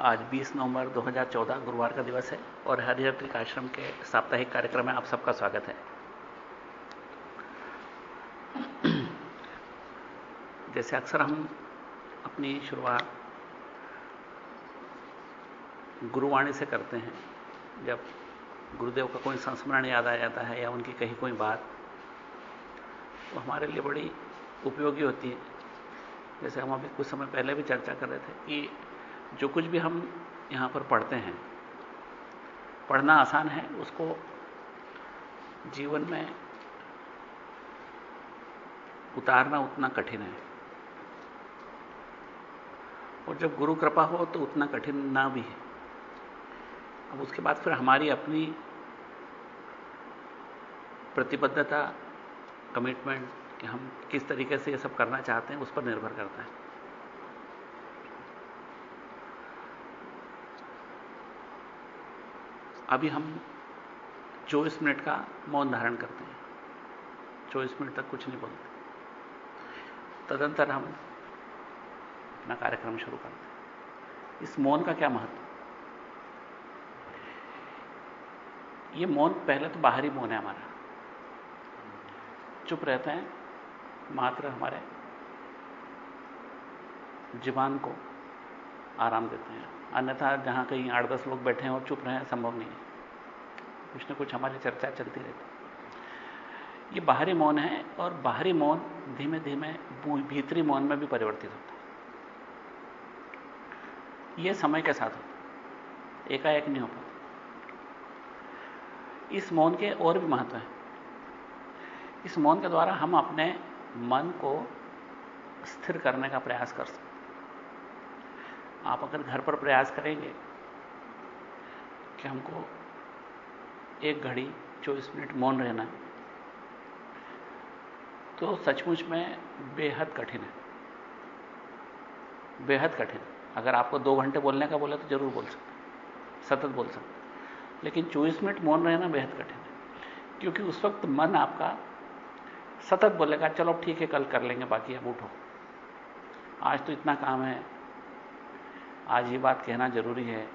आज 20 नवंबर 2014 गुरुवार का दिवस है और हरिहर त्रिक आश्रम के साप्ताहिक कार्यक्रम में आप सबका स्वागत है। जैसे अक्सर हम अपनी शुरुआत गुरुवाणी से करते हैं, जब गुरुदेव का कोई संस्मरण याद आ जाता है या उनकी कही कोई बात तो हमारे लिए बड़ी उपयोगी होती है। जैसे हम अभी कुछ समय पहले भी चर्चा कर रहे थे कि जो कुछ भी हम यहाँ पर पढ़ते हैं, पढ़ना आसान है, उसको जीवन में उतारना उतना कठिन है। और जब गुरु कृपा हो तो उतना कठिन ना भी है। अब उसके बाद फिर हमारी अपनी प्रतिबद्धता कमिटमेंट कि हम किस तरीके से ये सब करना चाहते हैं, उस पर निर्भर करता है। अभी हम 24 मिनट का मौन धारण करते हैं। 24 मिनट तक कुछ नहीं बोलते। तदंतर हम अपना कार्यक्रम शुरू करते हैं। इस मौन का क्या महत्व? ये मौन पहले तो बाहरी मौन है हमारा। चुप रहते हैं, मात्र हमारे जीवान को आराम देते हैं। अन्यथा जहाँ कहीं आठ दस लोग बैठे हैं और चुप रहे हैं संभव नहीं है। कुछ ना कुछ हमारी चर्चा चलती रहती ये बाहरी मौन है और बाहरी मौन धीमे धीमे भीतरी मौन में भी परिवर्तित होता है। यह समय के साथ होता एकाएक नहीं हो पाता। इस मौन के और भी महत्व है। इस मौन के द्वारा हम अपने मन को स्थिर करने का प्रयास कर सकते आप अगर घर पर प्रयास करेंगे कि हमको एक घड़ी 24 मिनट मौन रहना तो सचमुच में बेहद कठिन है। बेहद कठिन। अगर आपको दो घंटे बोलने का बोले तो ज़रूर बोल सकते सतत बोल सकते लेकिन 24 मिनट मौन रहना बेहद कठिन है। क्योंकि उस वक्त मन आपका सतत बोलेगा, चलो ठीक है, कल कर लेंगे, बाकी अब उठो। आज तो इतना काम है। आज ये बात कहना ज़रूरी है।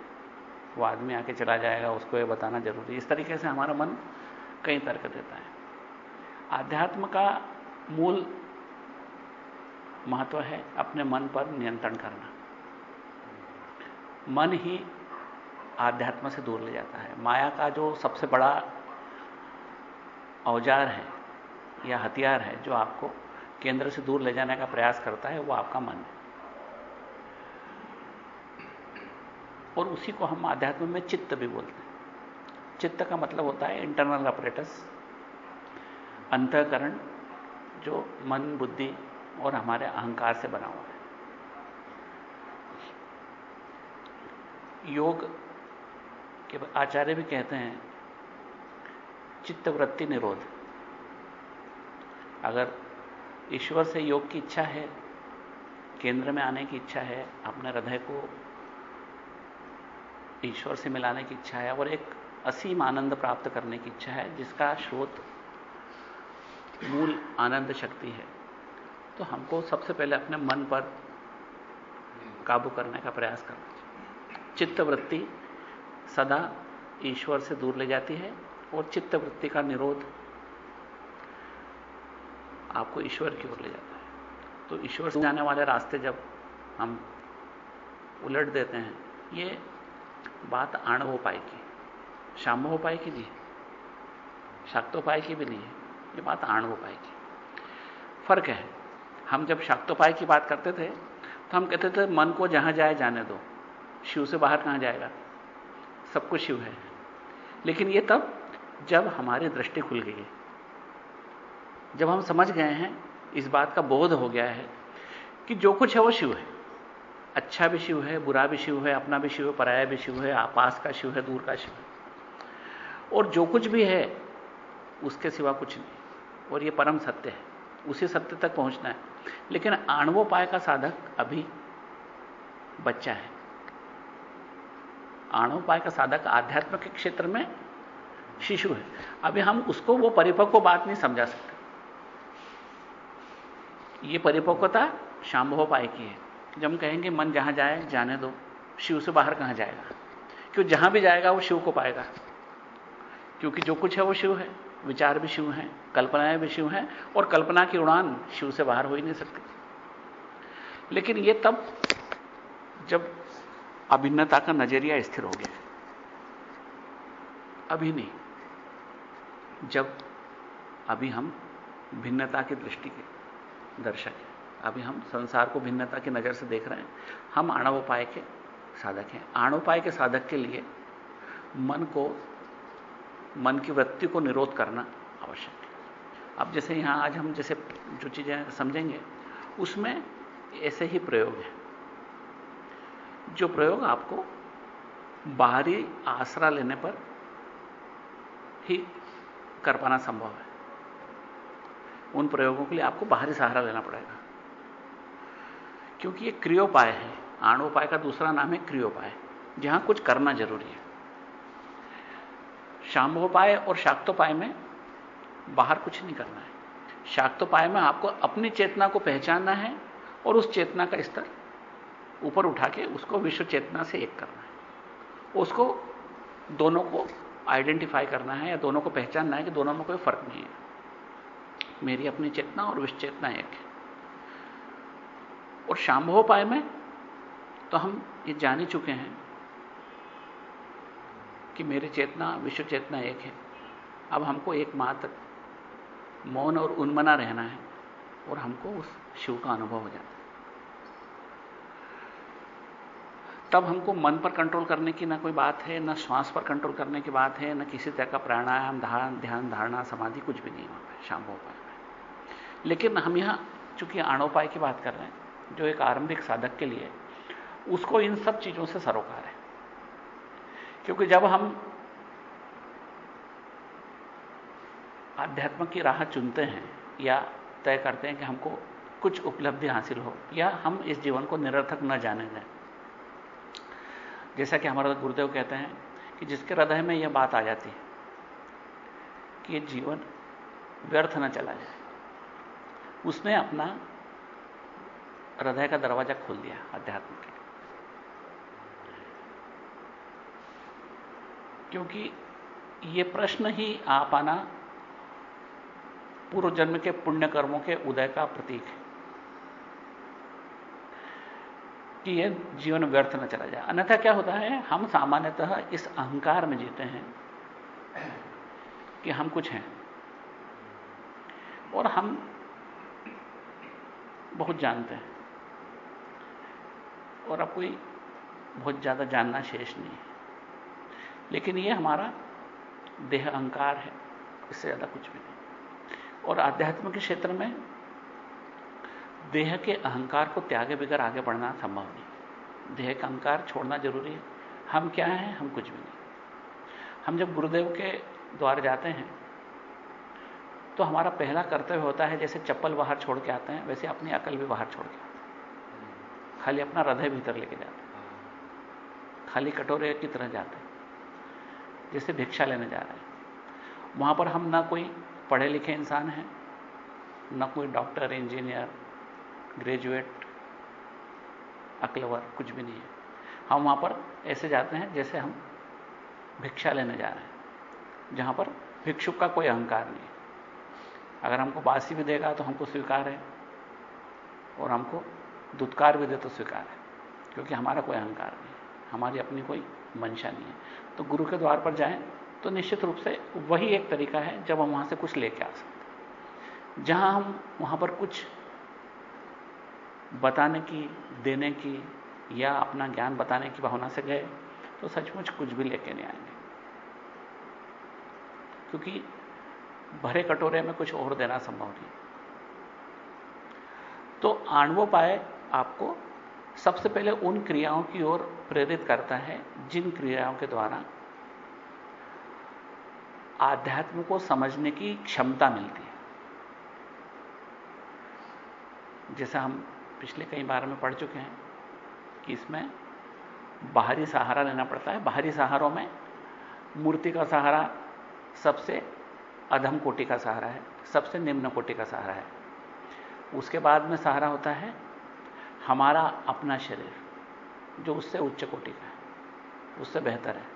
वो आदमी आके चला जाएगा, उसको ये बताना ज़रूरी इस तरीके से हमारा मन कई तर्क देता है। आध्यात्म का मूल महत्व है अपने मन पर नियंत्रण करना। मन ही आध्यात्म से दूर ले जाता है। माया का जो सबसे बड़ा औज़ार है या हथियार है, जो आपको केंद्र से दूर ले जाने का प्रयास करता है, वो आपका मन है। और उसी को हम आध्यात्म में चित्त भी बोलते हैं। चित्त का मतलब होता है इंटरनल ऑपरेटस अंतकरण जो मन, बुद्धि और हमारे अहंकार से बना हुआ है। योग के आचार्य भी कहते हैं, चित्तवृत्ति निरोध। अगर ईश्वर से योग की इच्छा है, केंद्र में आने की इच्छा है, अपने हृदय को ईश्वर से मिलाने की इच्छा है और एक असीम आनंद प्राप्त करने की इच्छा है, जिसका स्रोत मूल आनंद शक्ति है। तो हमको सबसे पहले अपने मन पर काबू करने का प्रयास करना चाहिए। चित्तवृत्ति सदा ईश्वर से दूर ले जाती है और चित्तवृत्ति का निरोध आपको ईश्वर की ओर ले जाता है। तो ईश्वर से जाने वाले रास्ते जब हम उलट देते हैं, ये बात आण आणवोपाय की शाम्योपाय की नहीं शाक्तोपाय की भी नहीं है ये बात आणवोपाय की फ़र्क है, हम जब शाक्तोपाय की बात करते थे तो हम कहते थे, मन को जहाँ जाए जाने दो, शिव से बाहर कहाँ जाएगा? सब कुछ शिव है। लेकिन ये तब, जब हमारी दृष्टि खुल गई है। जब हम समझ गए हैं, इस बात का बोध हो गया है, कि जो कुछ है वो शिव है। अच्छा भी शिव है, बुरा भी शिव है, अपना भी शिव है, पराया भी शिव है आपास का शिव है, दूर का शिव है। और जो कुछ भी है, उसके सिवा कुछ नहीं। और ये परम सत्य है। उसी सत्य तक पहुँचना है। लेकिन आणवोपाय का साधक अभी बच्चा है। आणवोपाय का साधक आध्यात्म के क्षेत्र में शिशु है। अभी हम उसको, वो परिपक्व बात नहीं समझा सकते। ये परिपक्वता शांभोपाय की है। जब हम कहेंगे, मन जहाँ जाए, जाने दो, शिव से बाहर कहाँ जाएगा? क्यों जहाँ भी जाएगा, वो शिव को पाएगा। क्योंकि जो कुछ है, वो शिव है। विचार भी शिव हैं, कल्पनाएँ भी शिव हैं, और कल्पना की उड़ान शिव से बाहर हो ही नहीं सकती। लेकिन ये तब, जब अभिन्नता का नज़रिया स्थिर हो गया। अभी नहीं। जब अभी हम भिन्नता की दृष्टि के दर्शक हैं। अभी हम संसार को भिन्नता की नज़र से देख रहे हैं। हम आणवोपाय के साधक हैं। आणोपाय के साधक के लिए मन को, मन की वृत्ति को निरोध करना आवश्यक है। अब जैसे यहाँ आज हम जैसे जो चीज़ें समझेंगे, उसमें ऐसे ही प्रयोग है। जो प्रयोग आपको बाहरी आसरा लेने पर ही कर पाना संभव है। उन प्रयोगों के लिए आपको बाहरी सहारा लेना पड़ेगा। क्योंकि ये क्रियोपाय है। आणोपाय का दूसरा नाम है क्रियोपाय, जहाँ कुछ करना ज़रूरी है। शाम्भोपाय और शाक्तोपाय में बाहर कुछ नहीं करना है। शाक्तोपाय में आपको अपनी चेतना को पहचानना है और उस चेतना का स्तर ऊपर उठा के उसको विश्व चेतना से एक करना है। उसको दोनों को आइडेंटिफाई करना है या दोनों को पहचानना है कि दोनों में कोई फ़र्क नहीं है। मेरी अपनी चेतना और विश्व चेतना एक है। और शाम्भोपाय में तो हम ये जान ही चुके हैं कि मेरी चेतना, विश्व चेतना एक है। अब हमको एकमात्र मौन और उन्मना रहना है और हमको उस शिव का अनुभव हो जाता है। तब हमको मन पर कंट्रोल करने की ना कोई बात है, ना श्वास पर कंट्रोल करने की बात है, ना किसी तरह का प्राणायाम ध्यान ध्यान, धारणा, समाधि कुछ भी नहीं वहाँ पर शाम्भोपाय में। लेकिन हम यहाँ चूँकि आणोपाय की बात कर रहे हैं जो एक आरंभिक साधक के लिए, उसको इन सब चीज़ों से सरोकार है। क्योंकि जब हम आध्यात्म की राह चुनते हैं या तय करते हैं कि हमको कुछ उपलब्धि हासिल हो, या हम इस जीवन को निरर्थक न जाने दें। जैसा कि हमारा गुरुदेव कहते हैं कि जिसके हृदय में यह बात आ जाती है कि जीवन व्यर्थ न चला जाए, उसने अपना हृदय का दरवाज़ा खोल दिया अध्यात्म के क्योंकि ये प्रश्न ही आ पाना पूर्व जन्म के पुण्य कर्मों के उदय का प्रतीक है। कि यह जीवन व्यर्थ न चला जाए। अन्यथा क्या होता है, हम सामान्यतः इस अहंकार में जीते हैं कि हम कुछ हैं। और हम बहुत जानते हैं। और अब कोई बहुत ज़्यादा जानना शेष नहीं है। लेकिन यह हमारा देह अहंकार है, इससे ज़्यादा कुछ भी नहीं। और आध्यात्म के क्षेत्र में देह के अहंकार को त्यागे बगैर आगे बढ़ना संभव नहीं। देह का अहंकार छोड़ना ज़रूरी है। हम क्या हैं, हम कुछ भी नहीं। हम जब गुरुदेव के द्वार जाते हैं तो हमारा पहला कर्तव्य होता है जैसे चप्पल बाहर छोड़ के आते हैं, वैसे अपनी अकल भी बाहर छोड़ के खाली अपना हृदय भीतर लेके जाते खाली कटोरे की तरह जाते जैसे भिक्षा लेने जा रहे हैं। वहाँ पर हम ना कोई पढ़े लिखे इंसान हैं, ना कोई डॉक्टर, इंजीनियर, ग्रेजुएट, अकलवर, कुछ भी नहीं है। हम वहाँ पर ऐसे जाते हैं जैसे हम भिक्षा लेने जा रहे हैं, जहाँ पर भिक्षुक का कोई अहंकार नहीं अगर हमको बासी भी देगा तो हमको स्वीकार है, और हमको दुत्कार दे तो स्वीकार है, क्योंकि हमारा कोई अहंकार नहीं हमारी अपनी कोई मंशा नहीं है। तो गुरु के द्वार पर जाएँ तो निश्चित रूप से वही एक तरीका है, जब हम वहाँ से कुछ लेके आ सकते जहाँ हम वहाँ पर कुछ बताने की, देने की या अपना ज्ञान बताने की भावना से गए तो सचमुच कुछ भी लेके नहीं आएँगे। क्योंकि भरे कटोरे में कुछ और देना संभव नहीं तो आणवोपाय आपको सबसे पहले उन क्रियाओं की ओर प्रेरित करता है, जिन क्रियाओं के द्वारा आध्यात्म को समझने की क्षमता मिलती है। जैसा हम पिछले कई बार में पढ़ चुके हैं कि इसमें बाहरी सहारा लेना पड़ता है। बाहरी सहारों में मूर्ति का सहारा सबसे अधम कोटि का सहारा है, सबसे निम्न कोटि का सहारा है। उसके बाद में सहारा होता है हमारा अपना शरीर, जो उससे उच्च कोटि का है, उससे बेहतर है।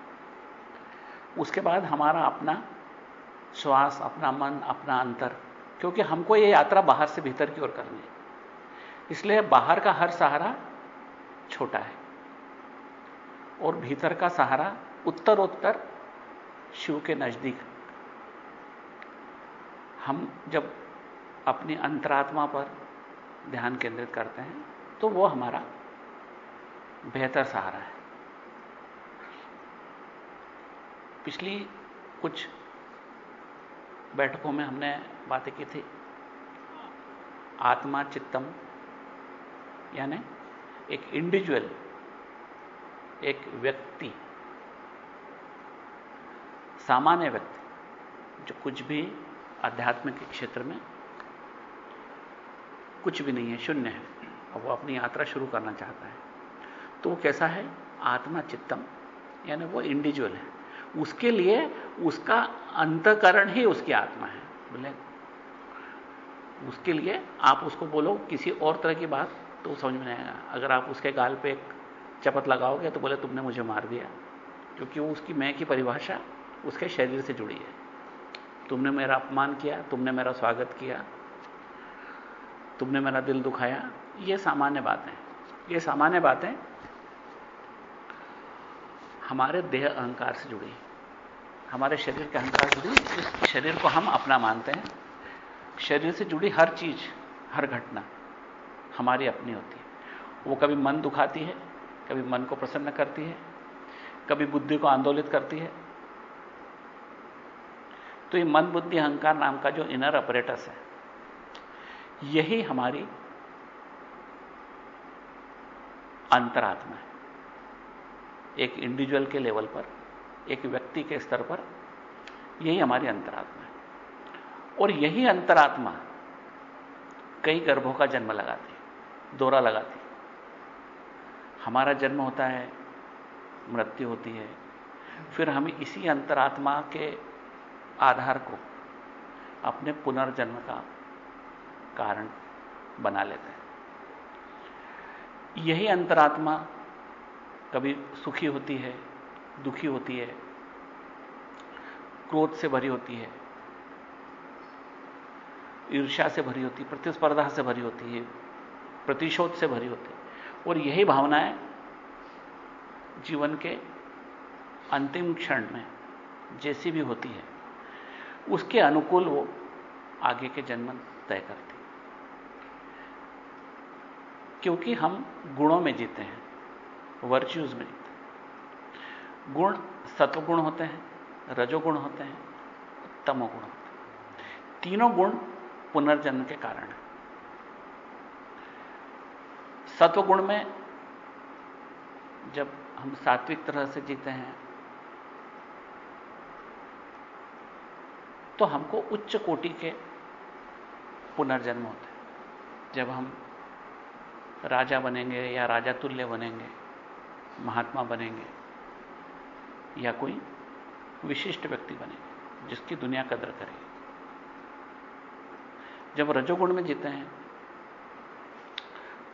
उसके बाद हमारा अपना श्वास, अपना मन, अपना अंतर, क्योंकि हमको ये यात्रा बाहर से भीतर की ओर करनी है। इसलिए बाहर का हर सहारा छोटा है, और भीतर का सहारा उत्तरोत्तर शिव के नज़दीक हम जब अपनी अंतरात्मा पर ध्यान केंद्रित करते हैं तो वो हमारा बेहतर सहारा है। पिछली कुछ बैठकों में हमने बातें की थी। आत्मा चित्तम, यानी एक इंडिविजुअल एक व्यक्ति, सामान्य व्यक्ति, जो कुछ भी आध्यात्मिक क्षेत्र में कुछ भी नहीं है, शून्य है। और वो अपनी यात्रा शुरू करना चाहता है। तो वो कैसा है? आत्मा चित्तम। यानी वो इंडिविजुअल है। उसके लिए उसका अंतकरण ही उसकी आत्मा है। बोले? उसके लिए आप उसको बोलो किसी और तरह की बात तो समझ में नहीं आएगा। अगर आप उसके गाल पे एक चपत लगाओगे तो बोले, तुमने मुझे मार दिया। क्योंकि वो उसकी मैं की परिभाषा उसके शरीर से जुड़ी है। तुमने मेरा अपमान किया, तुमने मेरा स्वागत किया, तुमने मेरा दिल दुखाया ये सामान्य बातें, ये सामान्य बातें हमारे देह अहंकार से जुड़ी हमारे शरीर के अहंकार से जुड़ी इस शरीर को हम अपना मानते हैं। शरीर से जुड़ी हर चीज़, हर घटना हमारी अपनी होती है। वो कभी मन दुखाती है, कभी मन को प्रसन्न करती है, कभी बुद्धि को आंदोलित करती है। तो ये मन बुद्धि अहंकार नाम का जो इनर ऑपरेटस है, यही हमारी अंतरात्मा है। एक इंडिविजुअल के लेवल पर, एक व्यक्ति के स्तर पर, यही हमारी अंतरात्मा है। और यही अंतरात्मा कई गर्भों का जन्म लगाती दौरा लगाती हमारा जन्म होता है, मृत्यु होती है, फिर हम इसी अंतरात्मा के आधार को अपने पुनर्जन्म का कारण बना लेते हैं। यही अंतरात्मा कभी सुखी होती है, दुखी होती है, क्रोध से भरी होती है, ईर्ष्या से भरी होती है, प्रतिस्पर्धा से भरी होती है, प्रतिशोध से भरी होती है। और यही भावनाएँ जीवन के अंतिम क्षण में, जैसी भी होती है, उसके अनुकूल वो आगे के जन्म तय करती क्योंकि हम गुणों में जीते हैं वर्च्यूज में जीते गुण सत्वगुण होते हैं, रजोगुण होते हैं, तमोगुण होते हैं। तीनों गुण पुनर्जन्म के कारण है। सत्वगुण में जब हम सात्विक तरह से जीते हैं तो हमको उच्च कोटि के पुनर्जन्म होते हैं। जब हम राजा बनेंगे या राजा तुल्य बनेंगे, महात्मा बनेंगे, या कोई विशिष्ट व्यक्ति बनेंगे, जिसकी दुनिया कदर करेगी जब रजोगुण में जीते हैं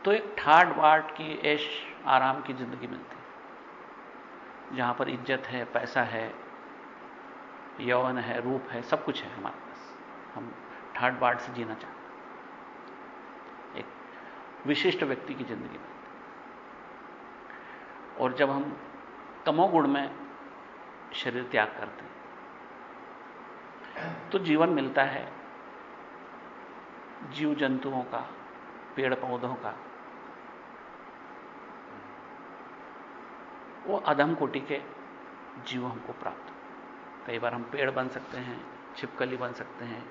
तो एक ठाट बाट की ऐश आराम की ज़िंदगी मिलती है। जहाँ पर इज़्ज़त है, पैसा है, यौवन है, रूप है, सब कुछ है हमारे पास। हम ठाट बाट से जीना चाहते हैं। विशिष्ट व्यक्ति की ज़िंदगी में। और जब हम तमोगुण में शरीर त्याग करते हैं तो जीवन मिलता है जीव जंतुओं का पेड़ पौधों का। वो अधम कोटि के जीव हमको प्राप्त कई बार हम पेड़ बन सकते हैं, छिपकली बन सकते हैं,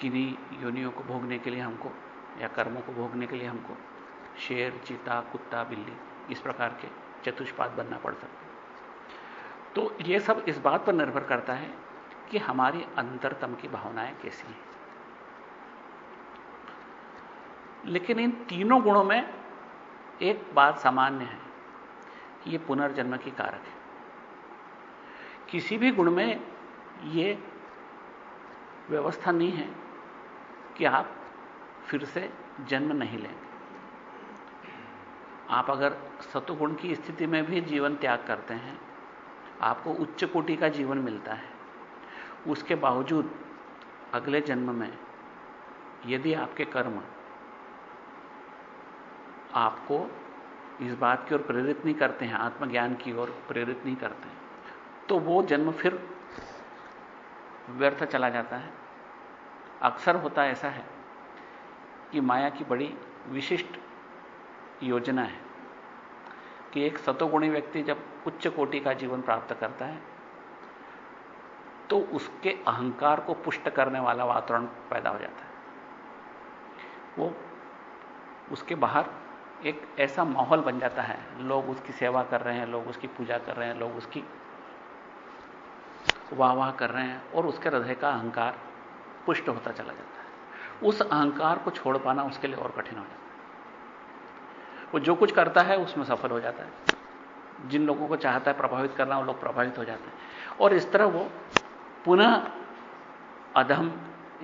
किन्हीं योनियों को भोगने के लिए हमको या कर्मों को भोगने के लिए हमको शेर, चीता, कुत्ता, बिल्ली, इस प्रकार के चतुष्पाद बनना पड़ सकता तो यह सब इस बात पर निर्भर करता है कि हमारी अंतरतम की भावनाएँ कैसी हैं। लेकिन इन तीनों गुणों में एक बात सामान्य है ये पुनर्जन्म की कारक है। किसी भी गुण में यह व्यवस्था नहीं है कि आप फिर से जन्म नहीं लेंगे। आप अगर सतुगुण की स्थिति में भी जीवन त्याग करते हैं, आपको उच्च कोटि का जीवन मिलता है। उसके बावजूद अगले जन्म में यदि आपके कर्म आपको इस बात की ओर प्रेरित नहीं करते हैं, आत्मज्ञान की ओर प्रेरित नहीं करते हैं तो वो जन्म फिर व्यर्थ चला जाता है। अक्सर होता ऐसा है। कि माया की बड़ी विशिष्ट योजना है कि एक सतोगुणी व्यक्ति जब उच्च कोटि का जीवन प्राप्त करता है तो उसके अहंकार को पुष्ट करने वाला वातावरण पैदा हो जाता है। वो उसके बाहर एक ऐसा माहौल बन जाता है, लोग उसकी सेवा कर रहे हैं, लोग उसकी पूजा कर रहे हैं, लोग उसकी वाह वाह कर रहे हैं और उसके हृदय का अहंकार पुष्ट होता चला जाता है। उस अहंकार को छोड़ पाना उसके लिए और कठिन हो जाता है। वो जो कुछ करता है, उसमें सफल हो जाता है। जिन लोगों को चाहता है प्रभावित करना, वो लोग प्रभावित हो जाते हैं। और इस तरह वो पुनः अधम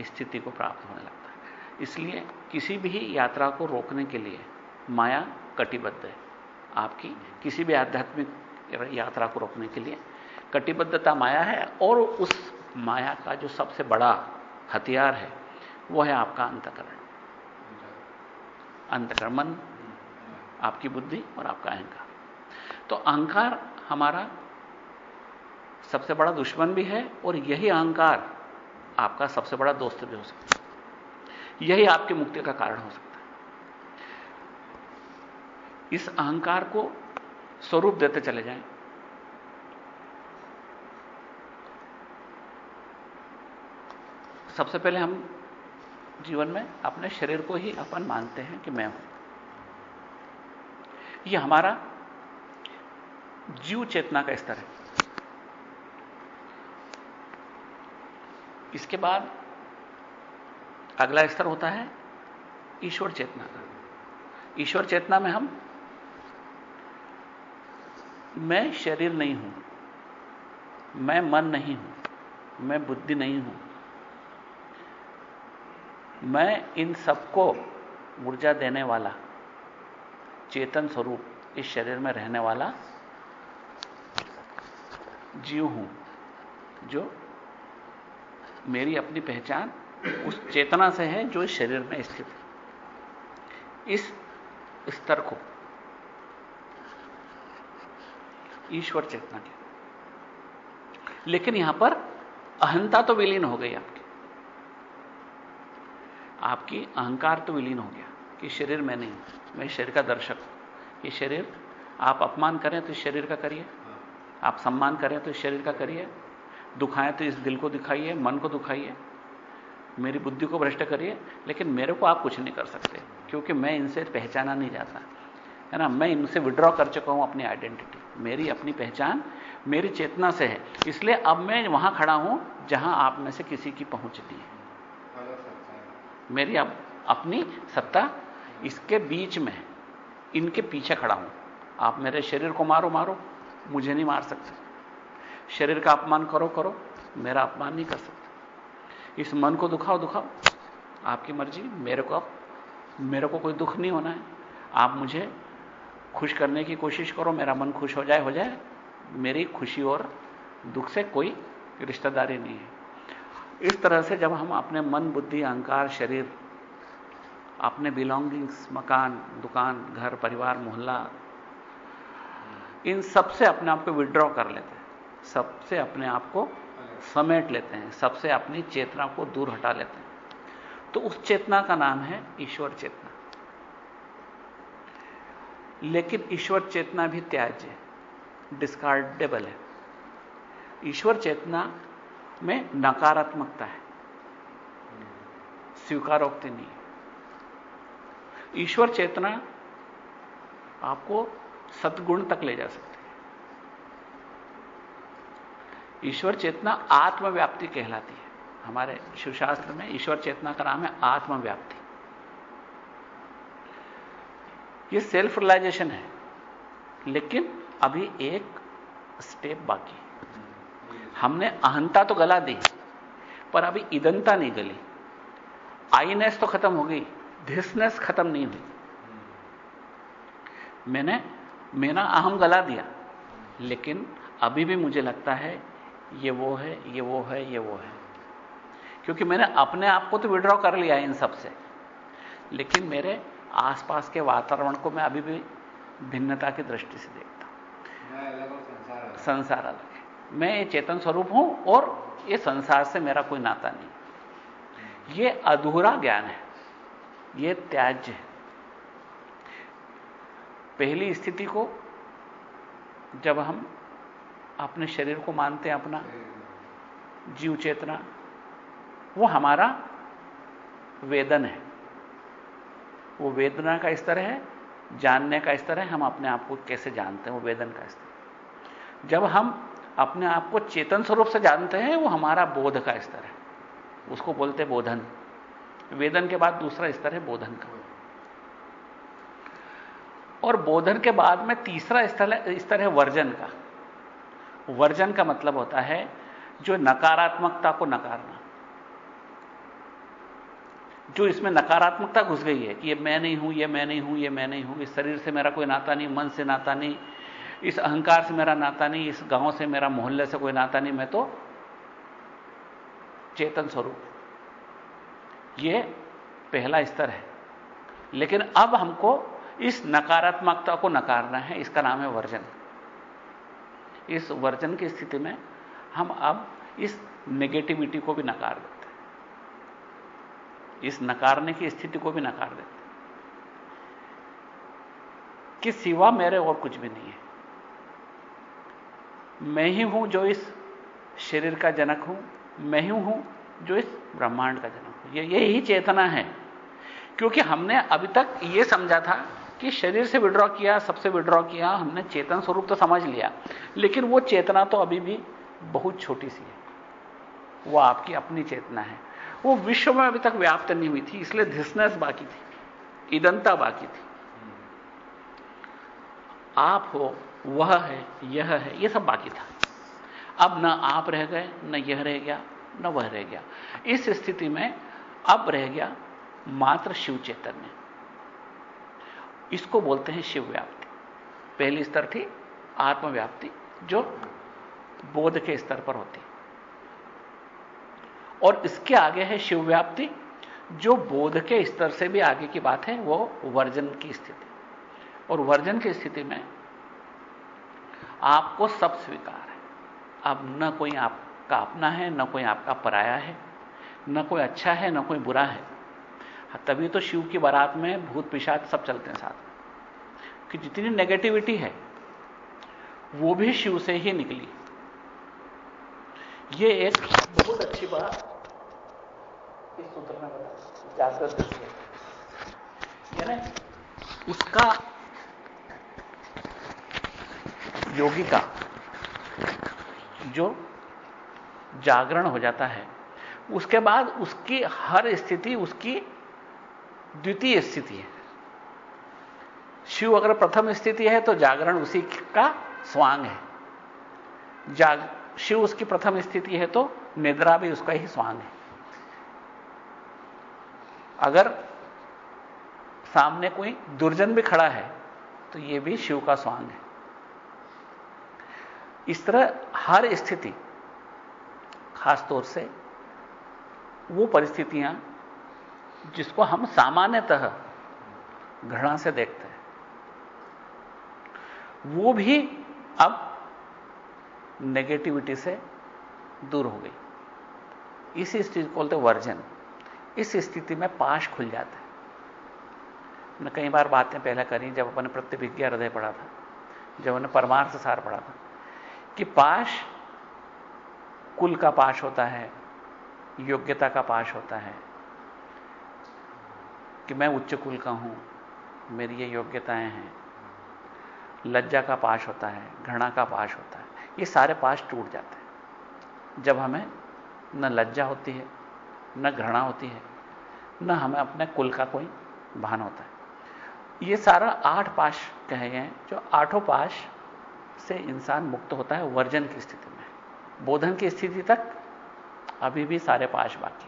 स्थिति को प्राप्त होने लगता है। इसलिए किसी भी यात्रा को रोकने के लिए माया कटिबद्ध है। आपकी किसी भी आध्यात्मिक यात्रा को रोकने के लिए कटिबद्धता माया है और उस माया का जो सबसे बड़ा हथियार है वह है आपका अंतकरण। अंतकरण मन आपकी बुद्धि और आपका अहंकार। तो अहंकार हमारा सबसे बड़ा दुश्मन भी है और यही अहंकार आपका सबसे बड़ा दोस्त भी हो सकता है। यही आपकी मुक्ति का कारण हो सकता है। इस अहंकार को स्वरूप देते चले जाएँ। सबसे पहले हम जीवन में अपने शरीर को ही अपन मानते हैं कि मैं हूँ। यह हमारा जीव चेतना का स्तर है। इसके बाद अगला स्तर होता है ईश्वर चेतना का। ईश्वर चेतना में हम, मैं शरीर नहीं हूँ, मैं मन नहीं हूँ, मैं बुद्धि नहीं हूँ मैं इन सबको ऊर्जा देने वाला, चेतन स्वरूप, इस शरीर में रहने वाला जीव हूँ, जो मेरी अपनी पहचान उस चेतना से है जो इस शरीर में स्थित है। इस स्तर को ईश्वर चेतना के। लेकिन यहाँ पर अहंता तो विलीन हो गई आपकी। आपकी अहंकार तो विलीन हो गया कि शरीर मैं नहीं मैं शरीर का दर्शक हूँ। ये शरीर आप अपमान करें तो इस शरीर का करिए, आप सम्मान करें तो इस शरीर का करिए, दुखाएँ तो इस दिल को दिखाइए, मन को दुखाइए, मेरी बुद्धि को भ्रष्ट करिए, लेकिन मेरे को आप कुछ नहीं कर सकते, क्योंकि मैं इनसे पहचाना नहीं जाता, है ना? मैं इनसे विड्रॉ कर चुका हूँ अपनी आइडेंटिटी मेरी अपनी पहचान मेरी चेतना से है। इसलिए अब मैं वहाँ खड़ा हूँ जहाँ आप में से किसी की पहुँच नहीं है। मेरी अब अपनी सत्ता इसके बीच में इनके पीछे खड़ा हूँ। आप मेरे शरीर को मारो मारो। मुझे नहीं मार सकते। शरीर का अपमान करो करो। मेरा अपमान नहीं कर सकते। इस मन को दुखाओ दुखाओ। आपकी मर्ज़ी। मेरे को मेरे को कोई दुख नहीं होना है। आप मुझे खुश करने की कोशिश करो। मेरा मन खुश हो जाए हो जाए। मेरी खुशी और दुख से कोई रिश्तेदारी नहीं है। इस तरह से जब हम अपने मन, बुद्धि, अहंकार, शरीर, अपने बिलोंगिंग्स मकान, दुकान, घर, परिवार, मोहल्ला, इन सबसे अपने आप को विड्रॉ कर लेते हैं। सबसे अपने आप को समेट लेते हैं। सबसे अपनी चेतना को दूर हटा लेते हैं। तो उस चेतना का नाम है ईश्वर चेतना। लेकिन ईश्वर चेतना भी त्याज्य डिस्कार्डेबल है। ईश्वर चेतना में नकारात्मकता है। स्वीकारोक्ति नहीं ईश्वर चेतना आपको सदगुण तक ले जा सकती है। ईश्वर चेतना आत्मव्याप्ति कहलाती है। हमारे शिवशास्त्र में ईश्वर चेतना का नाम है आत्मव्याप्ति। ये सेल्फ रिलाइजेशन है, लेकिन अभी एक स्टेप बाकी हमने अहंता तो गला दी पर अभी ईदनता नहीं गली। आईनेस तो खत्म हो गई धिसनेस खत्म नहीं हुई। मैंने मेरा अहम गला दिया लेकिन अभी भी मुझे लगता है ये वो है ये वो है ये वो है। क्योंकि मैंने अपने आप को तो विड्रॉ कर लिया इन सबसे लेकिन मेरे आसपास के वातावरण को मैं अभी भी भिन्नता की दृष्टि से देखता हूँ। संसार अलग मैं ये चेतन स्वरूप हूँ और ये संसार से मेरा कोई नाता नहीं। ये अधूरा ज्ञान है। ये त्याज्य है। पहली स्थिति को जब हम अपने शरीर को मानते हैं अपना, जीव चेतना, वो हमारा वेदन है। वो वेदना का स्तर है, जानने का स्तर है, हम अपने आप को कैसे जानते हैं, वो वेदन का स्तर जब हम अपने आप को चेतन स्वरूप से जानते हैं, वो हमारा बोध का स्तर है। उसको बोलते बोधन। वेदन के बाद दूसरा स्तर है बोधन का। और बोधन के बाद में तीसरा स्तर स्तर है वर्जन का। वर्जन का मतलब होता है जो नकारात्मकता को नकारना। जो इसमें नकारात्मकता घुस गई है कि ये मैं नहीं हूँ, ये मैं नहीं हूँ, ये मैं नहीं हूँ, इस शरीर से मेरा कोई नाता नहीं, मन से नाता नहीं इस अहंकार से मेरा नाता नहीं, इस गाँव से मेरा मोहल्ले से कोई नाता नहीं, मैं तो चेतन स्वरूप ये पहला स्तर है। लेकिन अब हमको इस नकारात्मकता को नकारना है, इसका नाम है वर्जन। इस वर्जन की स्थिति में हम अब इस नेगेटिविटी को भी नकार देते हैं। इस नकारने की स्थिति को भी नकार देते हैं। कि सिवा मेरे और कुछ भी नहीं है। मैं ही हूँ जो इस शरीर का जनक हूँ, मैं ही हूँ जो इस ब्रह्मांड का जनक हूँ। यही चेतना है। क्योंकि हमने अभी तक यह समझा था कि शरीर से विड्रॉ किया, सबसे विड्रॉ किया, हमने चेतन स्वरूप तो समझ लिया। लेकिन वो चेतना तो अभी भी बहुत छोटी सी है। वो आपकी अपनी चेतना है। वो विश्व में अभी तक व्याप्त नहीं हुई थी, इसलिए धिसनेस बाकी थी ईदनता बाकी थी। आप हो वह है, यह है यह सब बाकी था। अब न आप रह गए, न यह रह गया, न वह रह गया। इस स्थिति में अब रह गया मात्र शिव चैतन्य। इसको बोलते हैं शिव व्याप्ति। पहली स्तर थी आत्मव्याप्ति, जो बोध के स्तर पर होती। और इसके आगे है शिव व्याप्ति, जो बोध के स्तर से भी आगे की बात है, वो वर्जन की स्थिति। और वर्जन की स्थिति में आपको सब स्वीकार है। अब न कोई आपका अपना है, न कोई आपका पराया है, न कोई अच्छा है, न कोई बुरा है। तभी तो शिव की बारात में भूत पिशाच सब चलते हैं साथ में। कि जितनी नेगेटिविटी है, वो भी शिव से ही निकली। ये एक बहुत अच्छी बात इस सूत्र में बता जागृत उसका योगी का जो जागरण हो जाता है, उसके बाद उसकी हर स्थिति, उसकी द्वितीय स्थिति है। शिव अगर प्रथम स्थिति है तो जागरण उसी का स्वांग है। जाग, शिव उसकी प्रथम स्थिति है तो निद्रा भी उसका ही स्वांग है। अगर सामने कोई दुर्जन भी खड़ा है तो यह भी शिव का स्वांग है। इस तरह हर स्थिति खासतौर से वो परिस्थितियाँ जिसको हम सामान्यतः घृणा से देखते हैं, वो भी अब नेगेटिविटी से दूर हो गई। इसी चीज़ को बोलते वर्जन। इस स्थिति में पाश खुल जाता है। मैंने कई बार बातें पहले करी जब अपने प्रतिभिज्ञा हृदय पढ़ा था, जब उन्हें परमार्थ सार पढ़ा था। कि पाश कुल का पाश होता है, योग्यता का पाश होता है। कि मैं उच्च कुल का हूँ, मेरी ये योग्यताएँ हैं। लज्जा का पाश होता है, घृणा का पाश होता है। ये सारे पाश टूट जाते हैं। जब हमें न लज्जा होती है, न घृणा होती है, न हमें अपने कुल का कोई भान होता है। ये सारा आठ पाश कहे गए हैं, जो आठों पाश से इंसान मुक्त होता है वर्जन की स्थिति में। बोधन की स्थिति तक अभी भी सारे पाश बाकी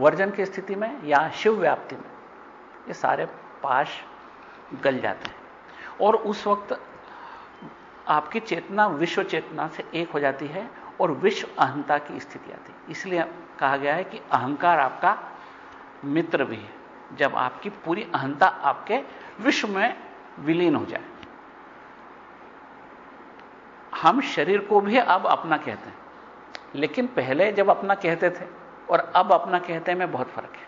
वर्जन की स्थिति में या शिव व्याप्ति में ये सारे पाश गल जाते हैं। और उस वक्त आपकी चेतना, विश्व चेतना से एक हो जाती है और विश्व अहंता की स्थिति आती है। इसलिए कहा गया है कि अहंकार आपका मित्र भी है। जब आपकी पूरी अहंता आपके विश्व में विलीन हो जाए। हम शरीर को भी अब अपना कहते हैं। लेकिन पहले जब अपना कहते थे और अब अपना कहते में बहुत फ़र्क है।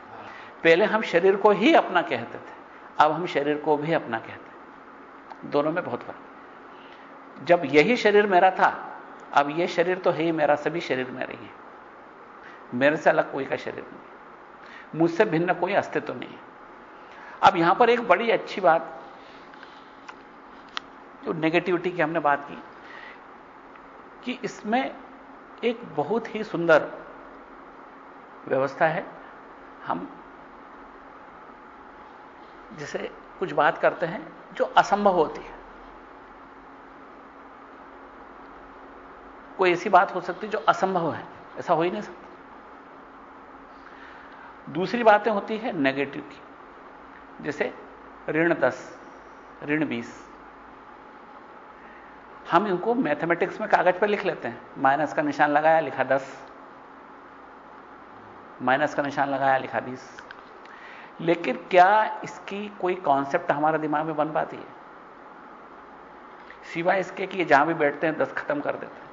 पहले हम शरीर को ही अपना कहते थे, अब हम शरीर को भी अपना कहते हैं। दोनों में बहुत फ़र्क जब यही शरीर मेरा था, अब यह शरीर तो है ही मेरा, सभी शरीर मेरे ही है। मेरे से अलग कोई का शरीर नहीं मुझसे भिन्न कोई अस्तित्व नहीं है। अब यहाँ पर एक बड़ी अच्छी बात, जो नेगेटिविटी की हमने बात की कि इसमें एक बहुत ही सुंदर व्यवस्था है। हम जिसे कुछ बात करते हैं, जो असंभव होती है। कोई ऐसी बात हो सकती है जो असंभव है। ऐसा हो ही नहीं सकता। दूसरी बातें होती है नेगेटिव की। जैसे ऋण दस, ऋण बीस। हम इनको मैथमेटिक्स में कागज़ पर लिख लेते हैं। माइनस का निशान लगाया, लिखा दस। माइनस का निशान लगाया, लिखा बीस। लेकिन क्या इसकी कोई कॉन्सेप्ट हमारे दिमाग में बन पाती है? सिवाय इसके कि जहाँ भी बैठते हैं, दस खत्म कर देते हैं।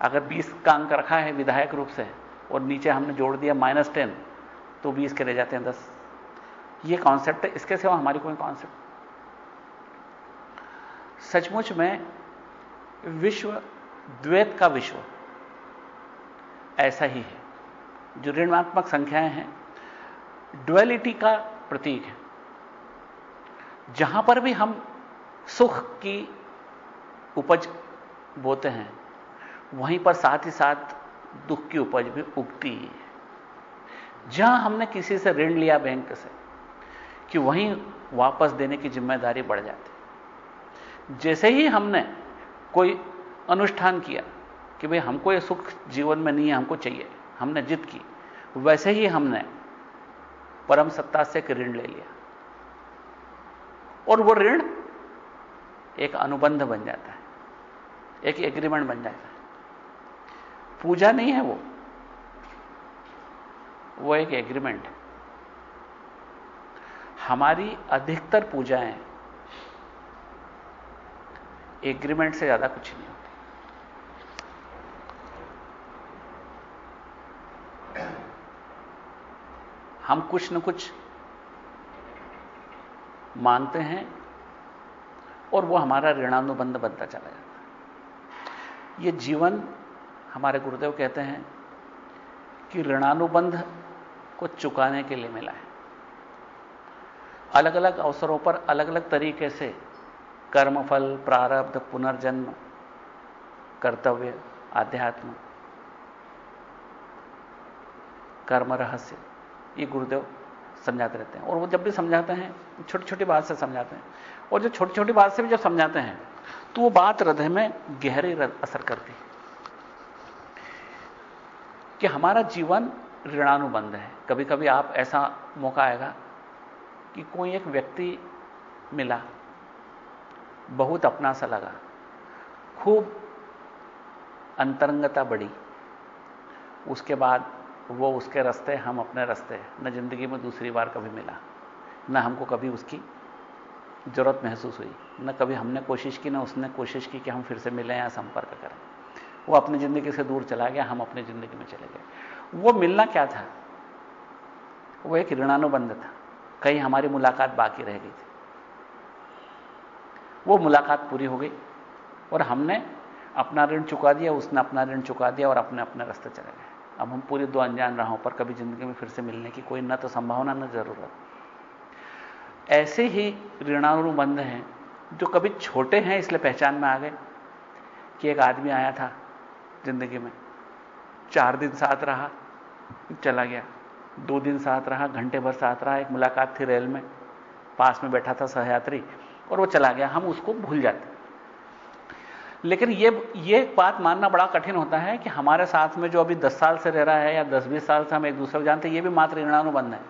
अगर बीस का अंक रखा है विधायक रूप से और नीचे हमने जोड़ दिया माइनस टेन तो बीस के रह जाते हैं दस। ये कॉन्सेप्ट है इसके सिवा हमारी कोई कॉन्सेप्ट सचमुच में विश्व, द्वैत का विश्व ऐसा ही है, जो ऋणात्मक संख्याएँ हैं ड्वेलिटी का प्रतीक है। जहाँ पर भी हम सुख की उपज बोते हैं, वहीं पर साथ ही साथ दुख की उपज भी उगती है। जहाँ हमने किसी से ऋण लिया बैंक से, कि वहीं वापस देने की ज़िम्मेदारी बढ़ जाती। जैसे ही हमने कोई अनुष्ठान किया कि भाई हमको ये सुख जीवन में नहीं है, हमको चाहिए, हमने जिद की, वैसे ही हमने परम सत्ता से एक ऋण ले लिया। और वो ऋण एक अनुबंध बन जाता है, एक एग्रीमेंट बन जाता है। पूजा नहीं है वो वो एक एग्रीमेंट है। हमारी अधिकतर पूजाएँ एग्रीमेंट से ज़्यादा कुछ नहीं होती। हम कुछ न कुछ मानते हैं और वो हमारा ऋणानुबंध बनता चला जाता है। ये जीवन, हमारे गुरुदेव कहते हैं कि ऋणानुबंध को चुकाने के लिए मिला है। अलग अलग अवसरों पर अलग अलग तरीके से कर्मफल, प्रारब्ध, पुनर्जन्म, कर्तव्य, आध्यात्म। कर्म, रहस्य, ये गुरुदेव समझाते रहते हैं। और वो जब भी समझाते हैं छोटी छोटी बात से समझाते हैं। और जो छोटी छोटी बात से भी जब समझाते हैं तो वो बात हृदय में गहरी असर करती है। कि हमारा जीवन ऋणानुबंध है। कभी कभी आप ऐसा मौका आएगा कि कोई एक व्यक्ति मिला बहुत अपना सा लगा। खूब अंतरंगता बढ़ी। उसके बाद वो उसके रास्ते, हम अपने रास्ते, न ज़िंदगी में दूसरी बार कभी मिला, न हमको कभी उसकी ज़रूरत महसूस हुई, न कभी हमने कोशिश की, ना उसने कोशिश की कि हम फिर से मिलें या संपर्क करें। वो अपनी ज़िंदगी से दूर चला गया, हम अपनी ज़िंदगी में चले गए। वो मिलना क्या था? वो एक ऋणानुबंध था। कहीं हमारी मुलाकात बाकी रह गई थी। वो मुलाकात पूरी हो गई। और हमने अपना ऋण चुका दिया, उसने अपना ऋण चुका दिया और अपने अपने रास्ते चले गए। अब हम पूरी दो अनजान राहों पर कभी ज़िंदगी में फिर से मिलने की कोई न तो संभावना, न ज़रूरत। ऐसे ही ऋणानुबंध हैं, जो कभी छोटे हैं, इसलिए पहचान में आ गए कि एक आदमी आया था ज़िंदगी में। चार दिन साथ रहा, चला गया। दो दिन साथ रहा, घंटे भर साथ रहा, एक मुलाकात थी रेल में। पास में बैठा था सहयात्री। और वो चला गया, हम उसको भूल जाते। लेकिन ये ये बात मानना बड़ा कठिन होता है कि हमारे साथ में जो अभी 10 साल से रह रहा है या 10-20 साल से हम एक दूसरे को जानते हैं, ये भी मात्र ऋणानुबंध है।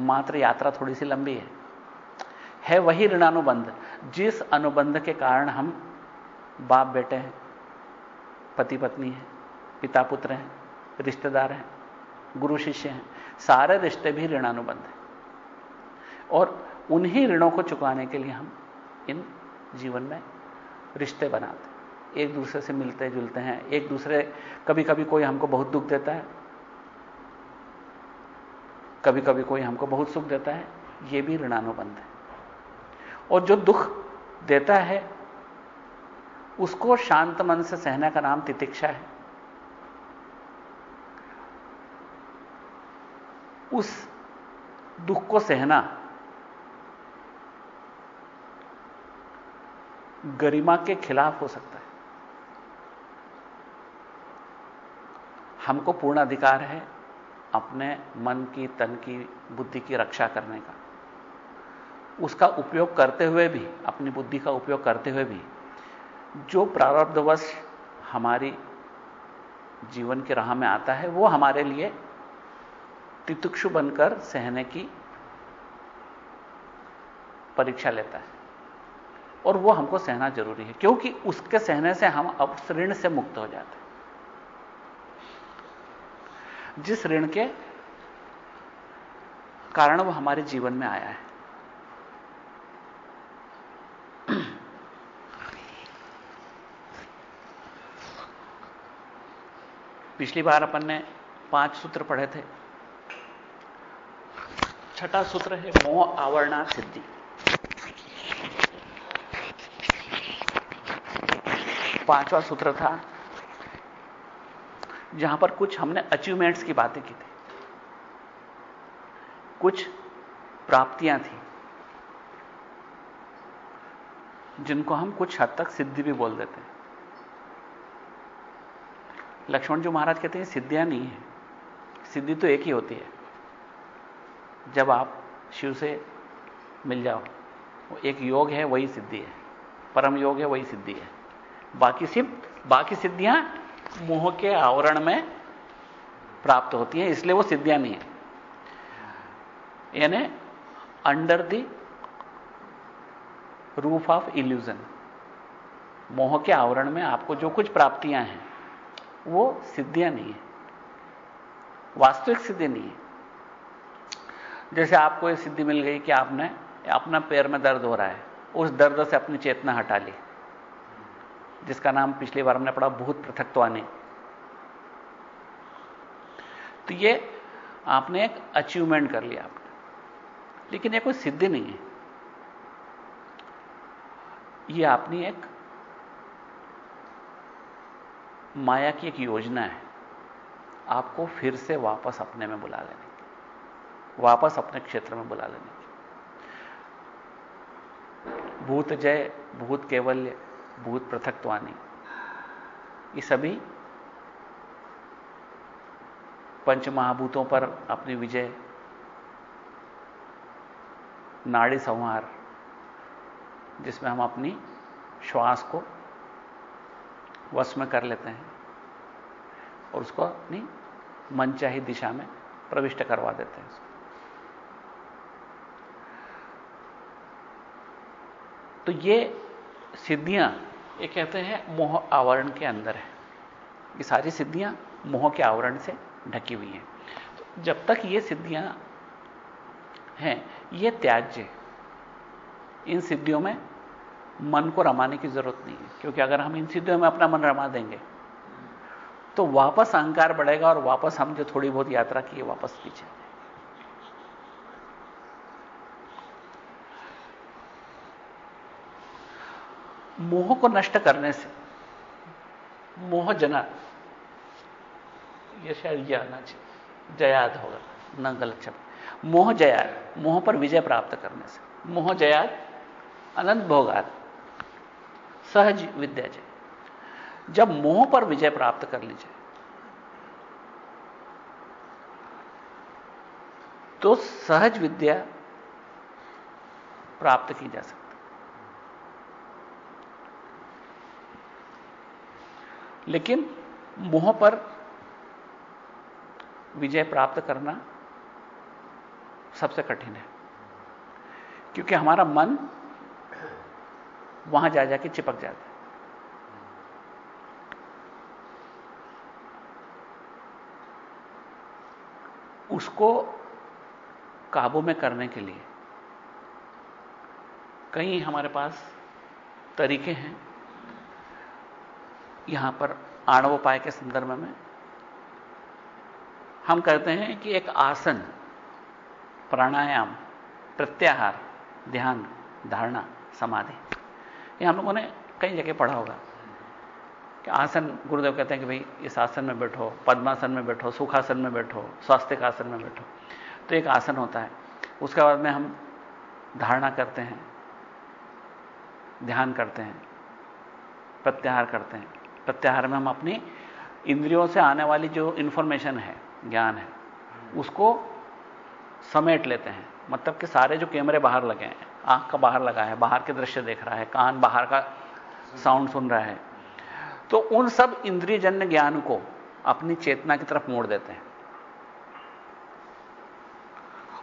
मात्र यात्रा थोड़ी सी लंबी है। है वही ऋणानुबंध, जिस अनुबंध के कारण हम बाप बेटे हैं, पति पत्नी हैं, पिता पुत्र हैं, रिश्तेदार हैं, गुरु शिष्य हैं, सारे रिश्ते भी ऋणानुबंध हैं। और उन्हीं ऋणों को चुकाने के लिए हम इन जीवन में रिश्ते बनाते हैं। एक दूसरे से मिलते जुलते हैं। एक दूसरे कभी कभी कोई हमको बहुत दुख देता है। कभी कभी कोई हमको बहुत सुख देता है। यह भी ऋणानुबंध है। और जो दुख देता है, उसको शांत मन से सहने का नाम तितिक्षा है। उस दुख को सहना गरिमा के खिलाफ हो सकता है। हमको पूर्ण अधिकार है अपने मन की, तन की, बुद्धि की रक्षा करने का। उसका उपयोग करते हुए भी, अपनी बुद्धि का उपयोग करते हुए भी, जो प्रारब्धवश हमारी जीवन की राह में आता है, वो हमारे लिए तितुक्षु बनकर सहने की परीक्षा लेता है। और वो हमको सहना ज़रूरी है, क्योंकि उसके सहने से हम अब ऋण से मुक्त हो जाते हैं। जिस ऋण के कारण वो हमारे जीवन में आया है। पिछली बार अपन ने पाँच सूत्र पढ़े थे। छठा सूत्र है, मोह, आवरणा, सिद्धि। पांचवा सूत्र था, जहाँ पर कुछ हमने अचीवमेंट्स की बातें की थी। कुछ प्राप्तियाँ थी, जिनको हम कुछ हद तक सिद्धि भी बोल देते हैं। लक्ष्मण जी महाराज कहते हैं, सिद्धियाँ नहीं है। सिद्धि तो एक ही होती है। जब आप शिव से मिल जाओ, वो एक योग है, वही सिद्धि है। परम योग है, वही सिद्धि है। बाकी सिर्फ़ बाकी सिद्धियाँ मोह के आवरण में प्राप्त होती हैं, इसलिए वो सिद्धियाँ नहीं है। यानी under the roof of illusion मोह के आवरण में आपको जो कुछ प्राप्तियाँ हैं, वो सिद्धियाँ नहीं है। वास्तविक सिद्धि नहीं है। जैसे आपको ये सिद्धि मिल गई कि आपने अपना पैर में दर्द हो रहा है, उस दर्द से अपनी चेतना हटा ली। जिसका नाम पिछली बार हमने पढ़ा, भूत पृथकत्वानी। तो ये आपने एक अचीवमेंट कर लिया आपने। लेकिन ये कोई सिद्धि नहीं है। ये आपने एक माया की एक योजना है। आपको फिर से वापस अपने में बुला लेने की, वापस अपने क्षेत्र में बुला लेने की। भूत जय, भूत केवल्य। भूत पृथकत्वानी ये सभी पंच महाभूतों पर अपनी विजय, नाड़ी संहार, जिसमें हम अपनी श्वास को वश में कर लेते हैं और उसको अपनी मनचाही दिशा में प्रविष्ट करवा देते हैं तो ये सिद्धियाँ, ये कहते हैं मोह आवरण के अंदर है। ये सारी सिद्धियाँ मोह के आवरण से ढकी हुई हैं। तो जब तक ये सिद्धियाँ हैं, ये त्याज्य, इन सिद्धियों में मन को रमाने की ज़रूरत नहीं है, क्योंकि अगर हम इन सिद्धियों में अपना मन रमा देंगे तो वापस अहंकार बढ़ेगा और वापस हम जो थोड़ी बहुत यात्रा की है, वापस पीछे। मोह को नष्ट करने से। मोह जना। यह शायद यह आना चाहिए। जयाद होगा। न गलत शब्द मोह जयाद। मोह पर विजय प्राप्त करने से। मोह जयाद, अनंत भोगाद। सहज विद्या जय। जब मोह पर विजय प्राप्त कर लीजिए तो सहज विद्या प्राप्त की जा सकती लेकिन मोह पर विजय प्राप्त करना सबसे कठिन है। क्योंकि हमारा मन वहाँ जा जाके चिपक जाता है। उसको काबू में करने के लिए कई हमारे पास तरीके हैं। यहाँ पर आणवोपाय के संदर्भ में हम कहते हैं कि एक आसन, प्राणायाम, प्रत्याहार, ध्यान, धारणा, समाधि। ये हम लोगों ने कई जगह पढ़ा होगा कि आसन, गुरुदेव कहते हैं कि भाई, इस आसन में बैठो, पद्मासन में बैठो, सुखासन में बैठो स्वास्थ्य का आसन में बैठो। तो एक आसन होता है। उसके बाद में हम धारणा करते हैं, ध्यान करते हैं, प्रत्याहार करते हैं। प्रत्याहार में हम अपनी इंद्रियों से आने वाली जो इंफॉर्मेशन है, ज्ञान है, उसको समेट लेते हैं। मतलब कि सारे जो कैमरे बाहर लगे हैं, आँख का बाहर लगा है, बाहर के दृश्य देख रहा है, कान बाहर का साउंड सुन रहा है। तो उन सब इंद्रियजन्य ज्ञान को अपनी चेतना की तरफ़ मोड़ देते हैं।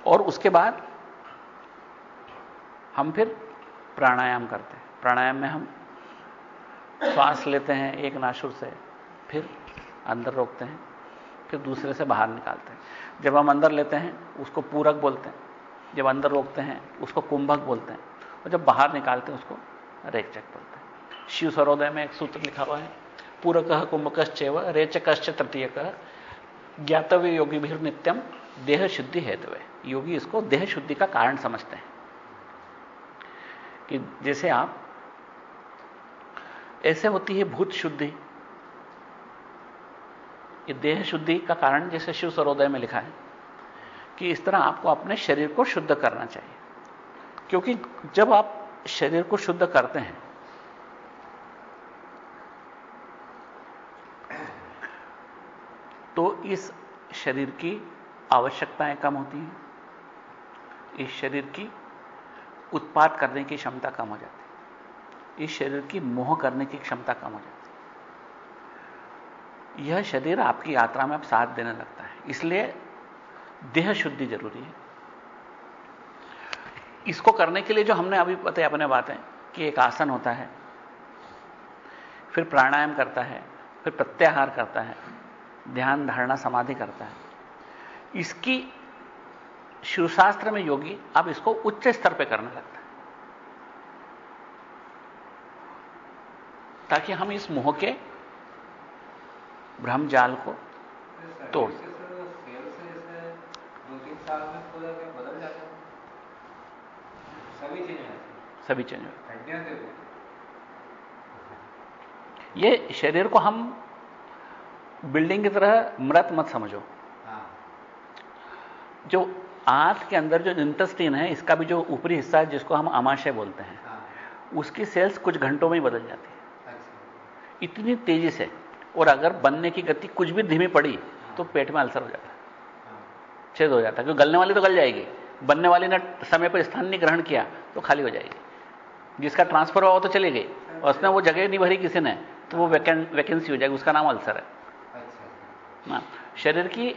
और उसके बाद हम फिर प्राणायाम करते हैं। प्राणायाम में हम श्वास लेते हैं एक नाशुर से, फिर अंदर रोकते हैं, फिर दूसरे से बाहर निकालते हैं। जब हम अंदर लेते हैं, उसको पूरक बोलते हैं। जब अंदर रोकते हैं, उसको कुंभक बोलते हैं। और जब बाहर निकालते हैं, उसको रेचक बोलते हैं। शिव सरोदय में एक सूत्र लिखा हुआ है, पूरक कुंभकश्चैव, रेचकश्च तृतीय ज्ञातव्य योगी भी नित्यम देह शुद्धि हेतु योगी इसको देह शुद्धि का कारण समझते हैं। कि जैसे आप ऐसे होती है भूत शुद्धि। ये देह शुद्धि का कारण जैसे शिव सरोदय में लिखा है कि इस तरह आपको अपने शरीर को शुद्ध करना चाहिए। क्योंकि जब आप शरीर को शुद्ध करते हैं तो इस शरीर की आवश्यकताएँ कम होती हैं। इस शरीर की उत्पाद करने की क्षमता कम हो जाती है। इस शरीर की मोह करने की क्षमता कम हो जाती है। यह शरीर आपकी यात्रा में अब साथ देने लगता है। इसलिए देह शुद्धि ज़रूरी है। इसको करने के लिए जो हमने अभी बताया अपने बातें, कि एक आसन होता है, फिर प्राणायाम करता है, फिर प्रत्याहार करता है, ध्यान, धारणा, समाधि करता है। इसकी शिवशास्त्र में योगी अब इसको उच्च स्तर पर करने लगता है। ताकि हम इस मोह के भ्रम जाल को तोड़ सभी चीज़ें सभी चीज़ें ये शरीर को हम बिल्डिंग की तरह मृत मत समझो हाँ। जो आंत के अंदर जो इंटेस्टीन है इसका भी जो ऊपरी हिस्सा है जिसको हम अमाशय बोलते हैं हाँ। उसकी सेल्स कुछ घंटों में ही बदल जाती है। इतनी तेज़ी से, और अगर बनने की गति कुछ भी धीमी पड़ी तो पेट में अल्सर हो जाता है। छेद हो जाता क्योंकि गलने वाली तो गल जाएगी। बनने वाली ने समय पर स्थान नहीं ग्रहण किया तो खाली हो जाएगी। जिसका ट्रांसफ़र हुआ, वो तो चली गई। और उसने वो जगह नहीं भरी किसी ने तो वो वैकेंसी हो जाएगी, उसका नाम अल्सर है। ना? शरीर की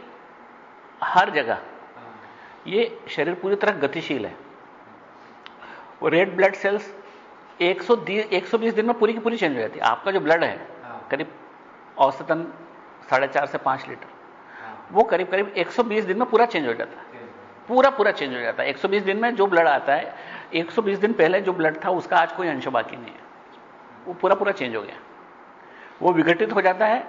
हर जगह, ये शरीर पूरी तरह गतिशील है। रेड ब्लड सेल्स 120 120 दिन में पूरी की पूरी चेंज हो जाती है। आपका जो ब्लड है हाँ। करीब औसतन साढ़े चार से पाँच लीटर। हाँ। वो करीब करीब 120 दिन में पूरा चेंज हो जाता है। पूरा पूरा चेंज हो जाता है। 120 दिन में जो ब्लड आता है 120 दिन पहले जो ब्लड था उसका आज कोई अंश बाकी नहीं है। वो पूरा पूरा चेंज हो गया। वो विघटित हो जाता है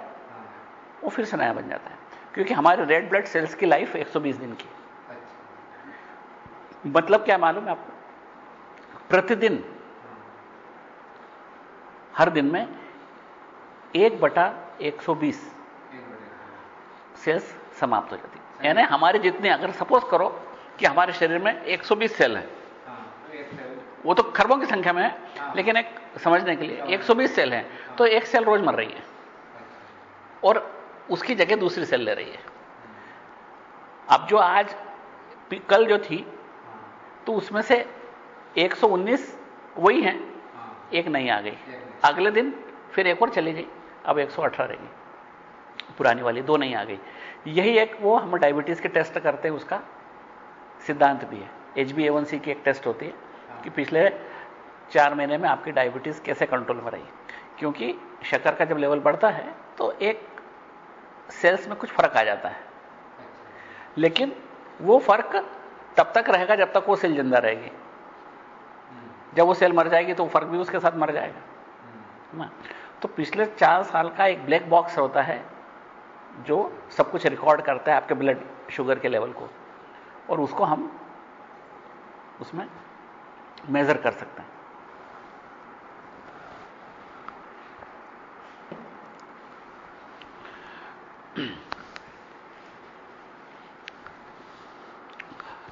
वो फिर से नया बन जाता है। क्योंकि हमारे रेड ब्लड सेल्स की लाइफ 120 दिन की। मतलब क्या मालूम है आपको? प्रतिदिन हर दिन में एक बटा 120 सेल्स समाप्त हो जाती यानी हमारे जितने, अगर सपोज़ करो कि हमारे शरीर में 120 सेल है। वो तो खरबों की संख्या में है, लेकिन एक समझने के लिए 120 सेल है तो एक सेल रोज मर रही है और उसकी जगह दूसरी सेल ले रही है। अब जो आज कल जो थी तो उसमें से 119 वही हैं, एक नहीं आ गई। अगले दिन फिर एक और चली गई। अब 118 रहेगी पुरानी वाली दो नहीं आ गई। यही एक वो हम डायबिटीज़ के टेस्ट करते हैं, उसका सिद्धांत भी है। एच बी सी की एक टेस्ट होती है कि पिछले चार महीने में आपकी डायबिटीज़ कैसे कंट्रोल में रही क्योंकि शक्कर का जब लेवल बढ़ता है तो एक सेल्स में कुछ फ़र्क आ जाता है। लेकिन वो फ़र्क तब तक रहेगा जब तक वो सेल ज़िंदा रहेगी। जब वो सेल मर जाएगी तो फ़र्क भी उसके साथ मर जाएगा। तो पिछले चार साल का एक ब्लैक बॉक्स होता है, जो सब कुछ रिकॉर्ड करता है आपके ब्लड शुगर के लेवल को, और उसको हम उसमें मेजर कर सकते हैं।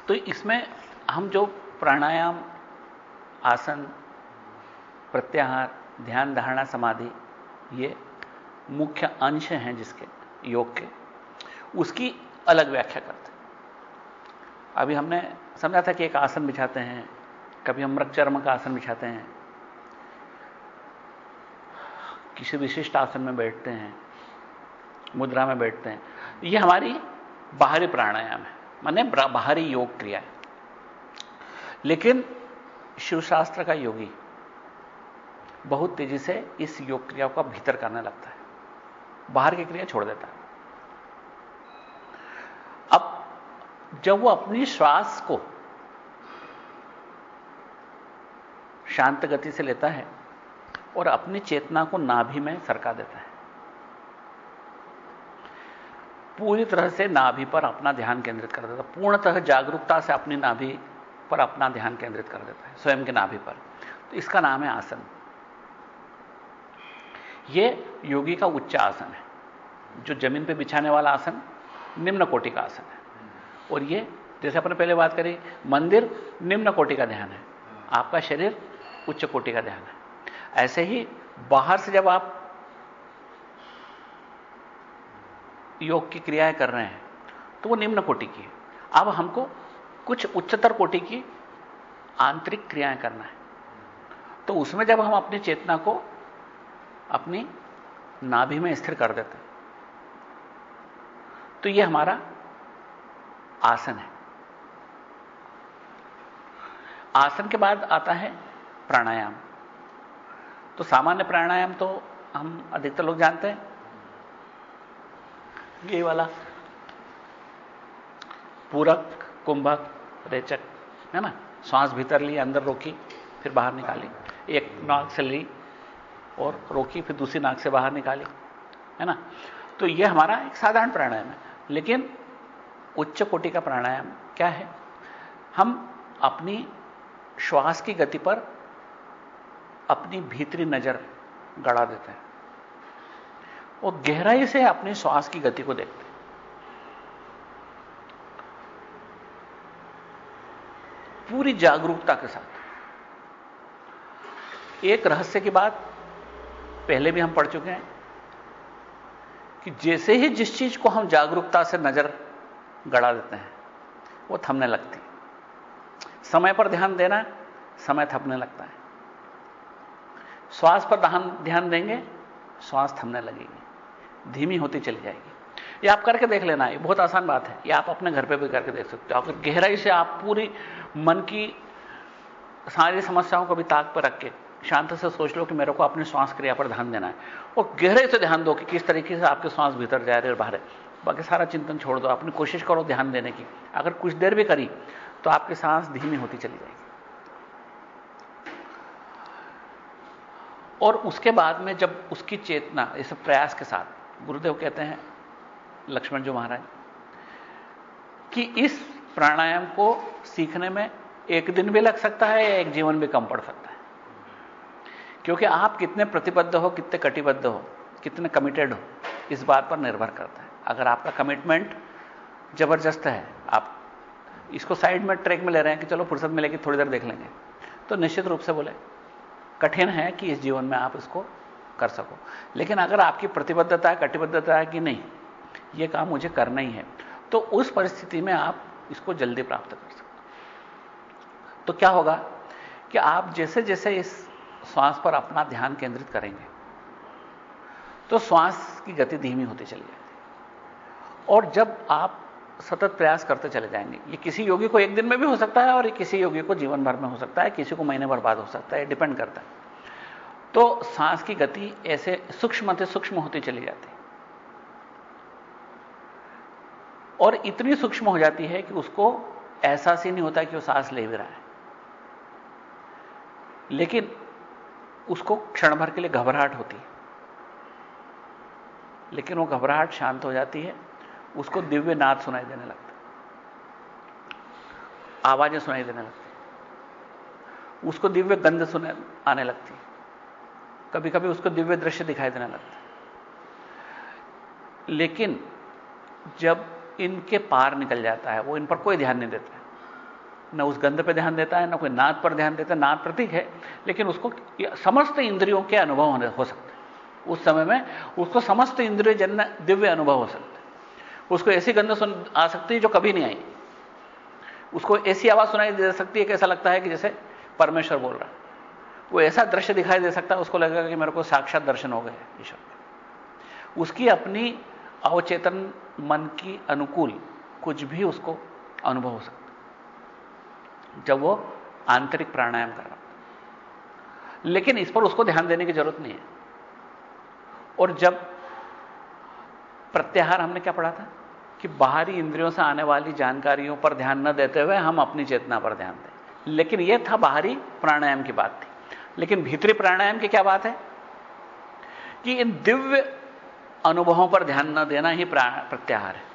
तो इसमें हम जो प्राणायाम, आसन, प्रत्याहार ध्यान, धारणा, समाधि, ये मुख्य अंश हैं जिसके योग के। उसकी अलग व्याख्या करते अभी हमने समझा था कि एक आसन बिछाते हैं, कभी हम मृग चर्म का आसन बिछाते हैं, किसी विशिष्ट आसन में बैठते हैं, मुद्रा में बैठते हैं। ये हमारी बाहरी प्राणायाम है, माने बाहरी योग क्रिया है। लेकिन शिवशास्त्र का योगी बहुत तेज़ी से इस योग क्रिया का भीतर करने लगता है। बाहर की क्रिया छोड़ देता है। अब जब वो अपनी श्वास को शांत गति से लेता है और अपनी चेतना को नाभि में सरका देता है, पूरी तरह से नाभि पर अपना ध्यान केंद्रित कर देता है। पूर्णतः जागरूकता से अपनी नाभि पर अपना ध्यान केंद्रित कर देता है, स्वयं के नाभि पर। तो इसका नाम है आसन। यह योगी का उच्च आसन है, जो ज़मीन पे बिछाने वाला आसन, निम्न कोटि का आसन है। और यह जैसे अपने पहले बात करी, मंदिर निम्न कोटि का ध्यान है, आपका शरीर उच्च कोटि का ध्यान है। ऐसे ही बाहर से जब आप योग की क्रियाएँ कर रहे हैं तो वो निम्न कोटि की है। अब हमको कुछ उच्चतर कोटि की आंतरिक क्रियाएँ करना है। तो उसमें जब हम अपनी चेतना को अपनी नाभि में स्थिर कर देते हैं। तो यह हमारा आसन है। आसन के बाद आता है प्राणायाम। तो सामान्य प्राणायाम तो हम अधिकतर लोग जानते हैं। ये वाला पूरक, कुंभक, रेचक, है ना? श्वास भीतर ली, अंदर रोकी, फिर बाहर निकाली। एक नाक से ली और रोकी, फिर दूसरी नाक से बाहर निकाली, है ना? तो यह हमारा एक साधारण प्राणायाम है। लेकिन उच्च कोटि का प्राणायाम क्या है? हम अपनी श्वास की गति पर अपनी भीतरी नज़र गड़ा देते हैं। और गहराई से अपने श्वास की गति को देखते हैं। पूरी जागरूकता के साथ। एक रहस्य की बात पहले भी हम पढ़ चुके हैं कि जैसे ही जिस चीज़ को हम जागरूकता से नज़र गड़ा देते हैं, वो थमने लगती समय पर ध्यान देना समय थपने लगता है। श्वास पर ध्यान देंगे, श्वास थमने लगेगी, धीमी होती चली जाएगी। ये आप करके देख लेना, ये बहुत आसान बात है। ये आप अपने घर पे भी करके देख सकते हो। अगर गहराई से आप पूरी मन की सारी समस्याओं को भी ताक पर रख के शांत से सोच लो कि मेरे को अपनी श्वास क्रिया पर ध्यान देना है। और गहरे से ध्यान दो कि किस तरीके से आपके श्वास भीतर जा रहे और बाहर है। बाकी सारा चिंतन छोड़ दो, अपनी कोशिश करो ध्यान देने की। अगर कुछ देर भी करी तो आपकी सांस धीमी होती चली जाएगी। और उसके बाद में जब उसकी चेतना इस प्रयास के साथ, गुरुदेव कहते हैं, लक्ष्मण जो महाराज, कि इस प्राणायाम को सीखने में एक दिन भी लग सकता है या एक जीवन भी कम पड़ सकता है? क्योंकि आप कितने प्रतिबद्ध हो, कितने कटिबद्ध हो, कितने कमिटेड हो, इस बात पर निर्भर करता है। अगर आपका कमिटमेंट ज़बरदस्त है, आप इसको साइड में ट्रैक में ले रहे हैं कि चलो फुर्सत मिलेगी, थोड़ी देर देख लेंगे। तो निश्चित रूप से बोले, कठिन है कि इस जीवन में आप इसको कर सको। लेकिन अगर आपकी प्रतिबद्धता है, कटिबद्धता है कि नहीं यह काम मुझे करना ही है तो उस परिस्थिति में आप इसको जल्दी प्राप्त कर सकते तो क्या होगा कि आप जैसे जैसे इस श्वास पर अपना ध्यान केंद्रित करेंगे तो श्वास की गति धीमी होती चली जाती और जब आप सतत प्रयास करते चले जाएँगे, ये किसी योगी को एक दिन में भी हो सकता है और ये किसी योगी को जीवन भर में हो सकता है, किसी को महीने भर बाद हो सकता है डिपेंड करता है। तो सांस की गति ऐसे सूक्ष्म से सूक्ष्म होती चली जाती और इतनी सूक्ष्म हो जाती है कि उसको एहसास ही नहीं होता कि वो सांस ले भी रहा है। लेकिन उसको क्षण भर के लिए घबराहट होती है। लेकिन वो घबराहट शांत हो जाती है, उसको दिव्य नाद सुनाई देने लगता आवाज़ें सुनाई देने लगती उसको दिव्य गंध सुने, आने लगती कभी कभी उसको दिव्य दृश्य दिखाई देने लगता लेकिन जब इनके पार निकल जाता है, वो इन पर कोई ध्यान नहीं देता न उस गंध पर ध्यान देता है, ना कोई नाद पर ध्यान देता है, नाद प्रतीक है। लेकिन उसको समस्त इंद्रियों के अनुभव होने हो सकते उस समय में उसको समस्त इंद्रिय जन्य दिव्य अनुभव हो सकते उसको ऐसी गंध सुन आ सकती है जो कभी नहीं आई। उसको ऐसी आवाज़ सुनाई दे सकती है कि ऐसा लगता है कि जैसे परमेश्वर बोल रहा है। वो ऐसा दृश्य दिखाई दे सकता है, उसको लगेगा कि मेरे को साक्षात दर्शन हो गए ईश्वर उसकी अपनी अवचेतन मन की अनुकूल कुछ भी उसको अनुभव हो सकता जब वो आंतरिक प्राणायाम कर रहा लेकिन इस पर उसको ध्यान देने की ज़रूरत नहीं है। और जब प्रत्याहार हमने क्या पढ़ा था? कि बाहरी इंद्रियों से आने वाली जानकारियों पर ध्यान न देते हुए हम अपनी चेतना पर ध्यान दें। लेकिन यह था बाहरी प्राणायाम की बात थी। लेकिन भीतरी प्राणायाम की क्या बात है? कि इन दिव्य अनुभवों पर ध्यान न देना ही प्रत्याहार है।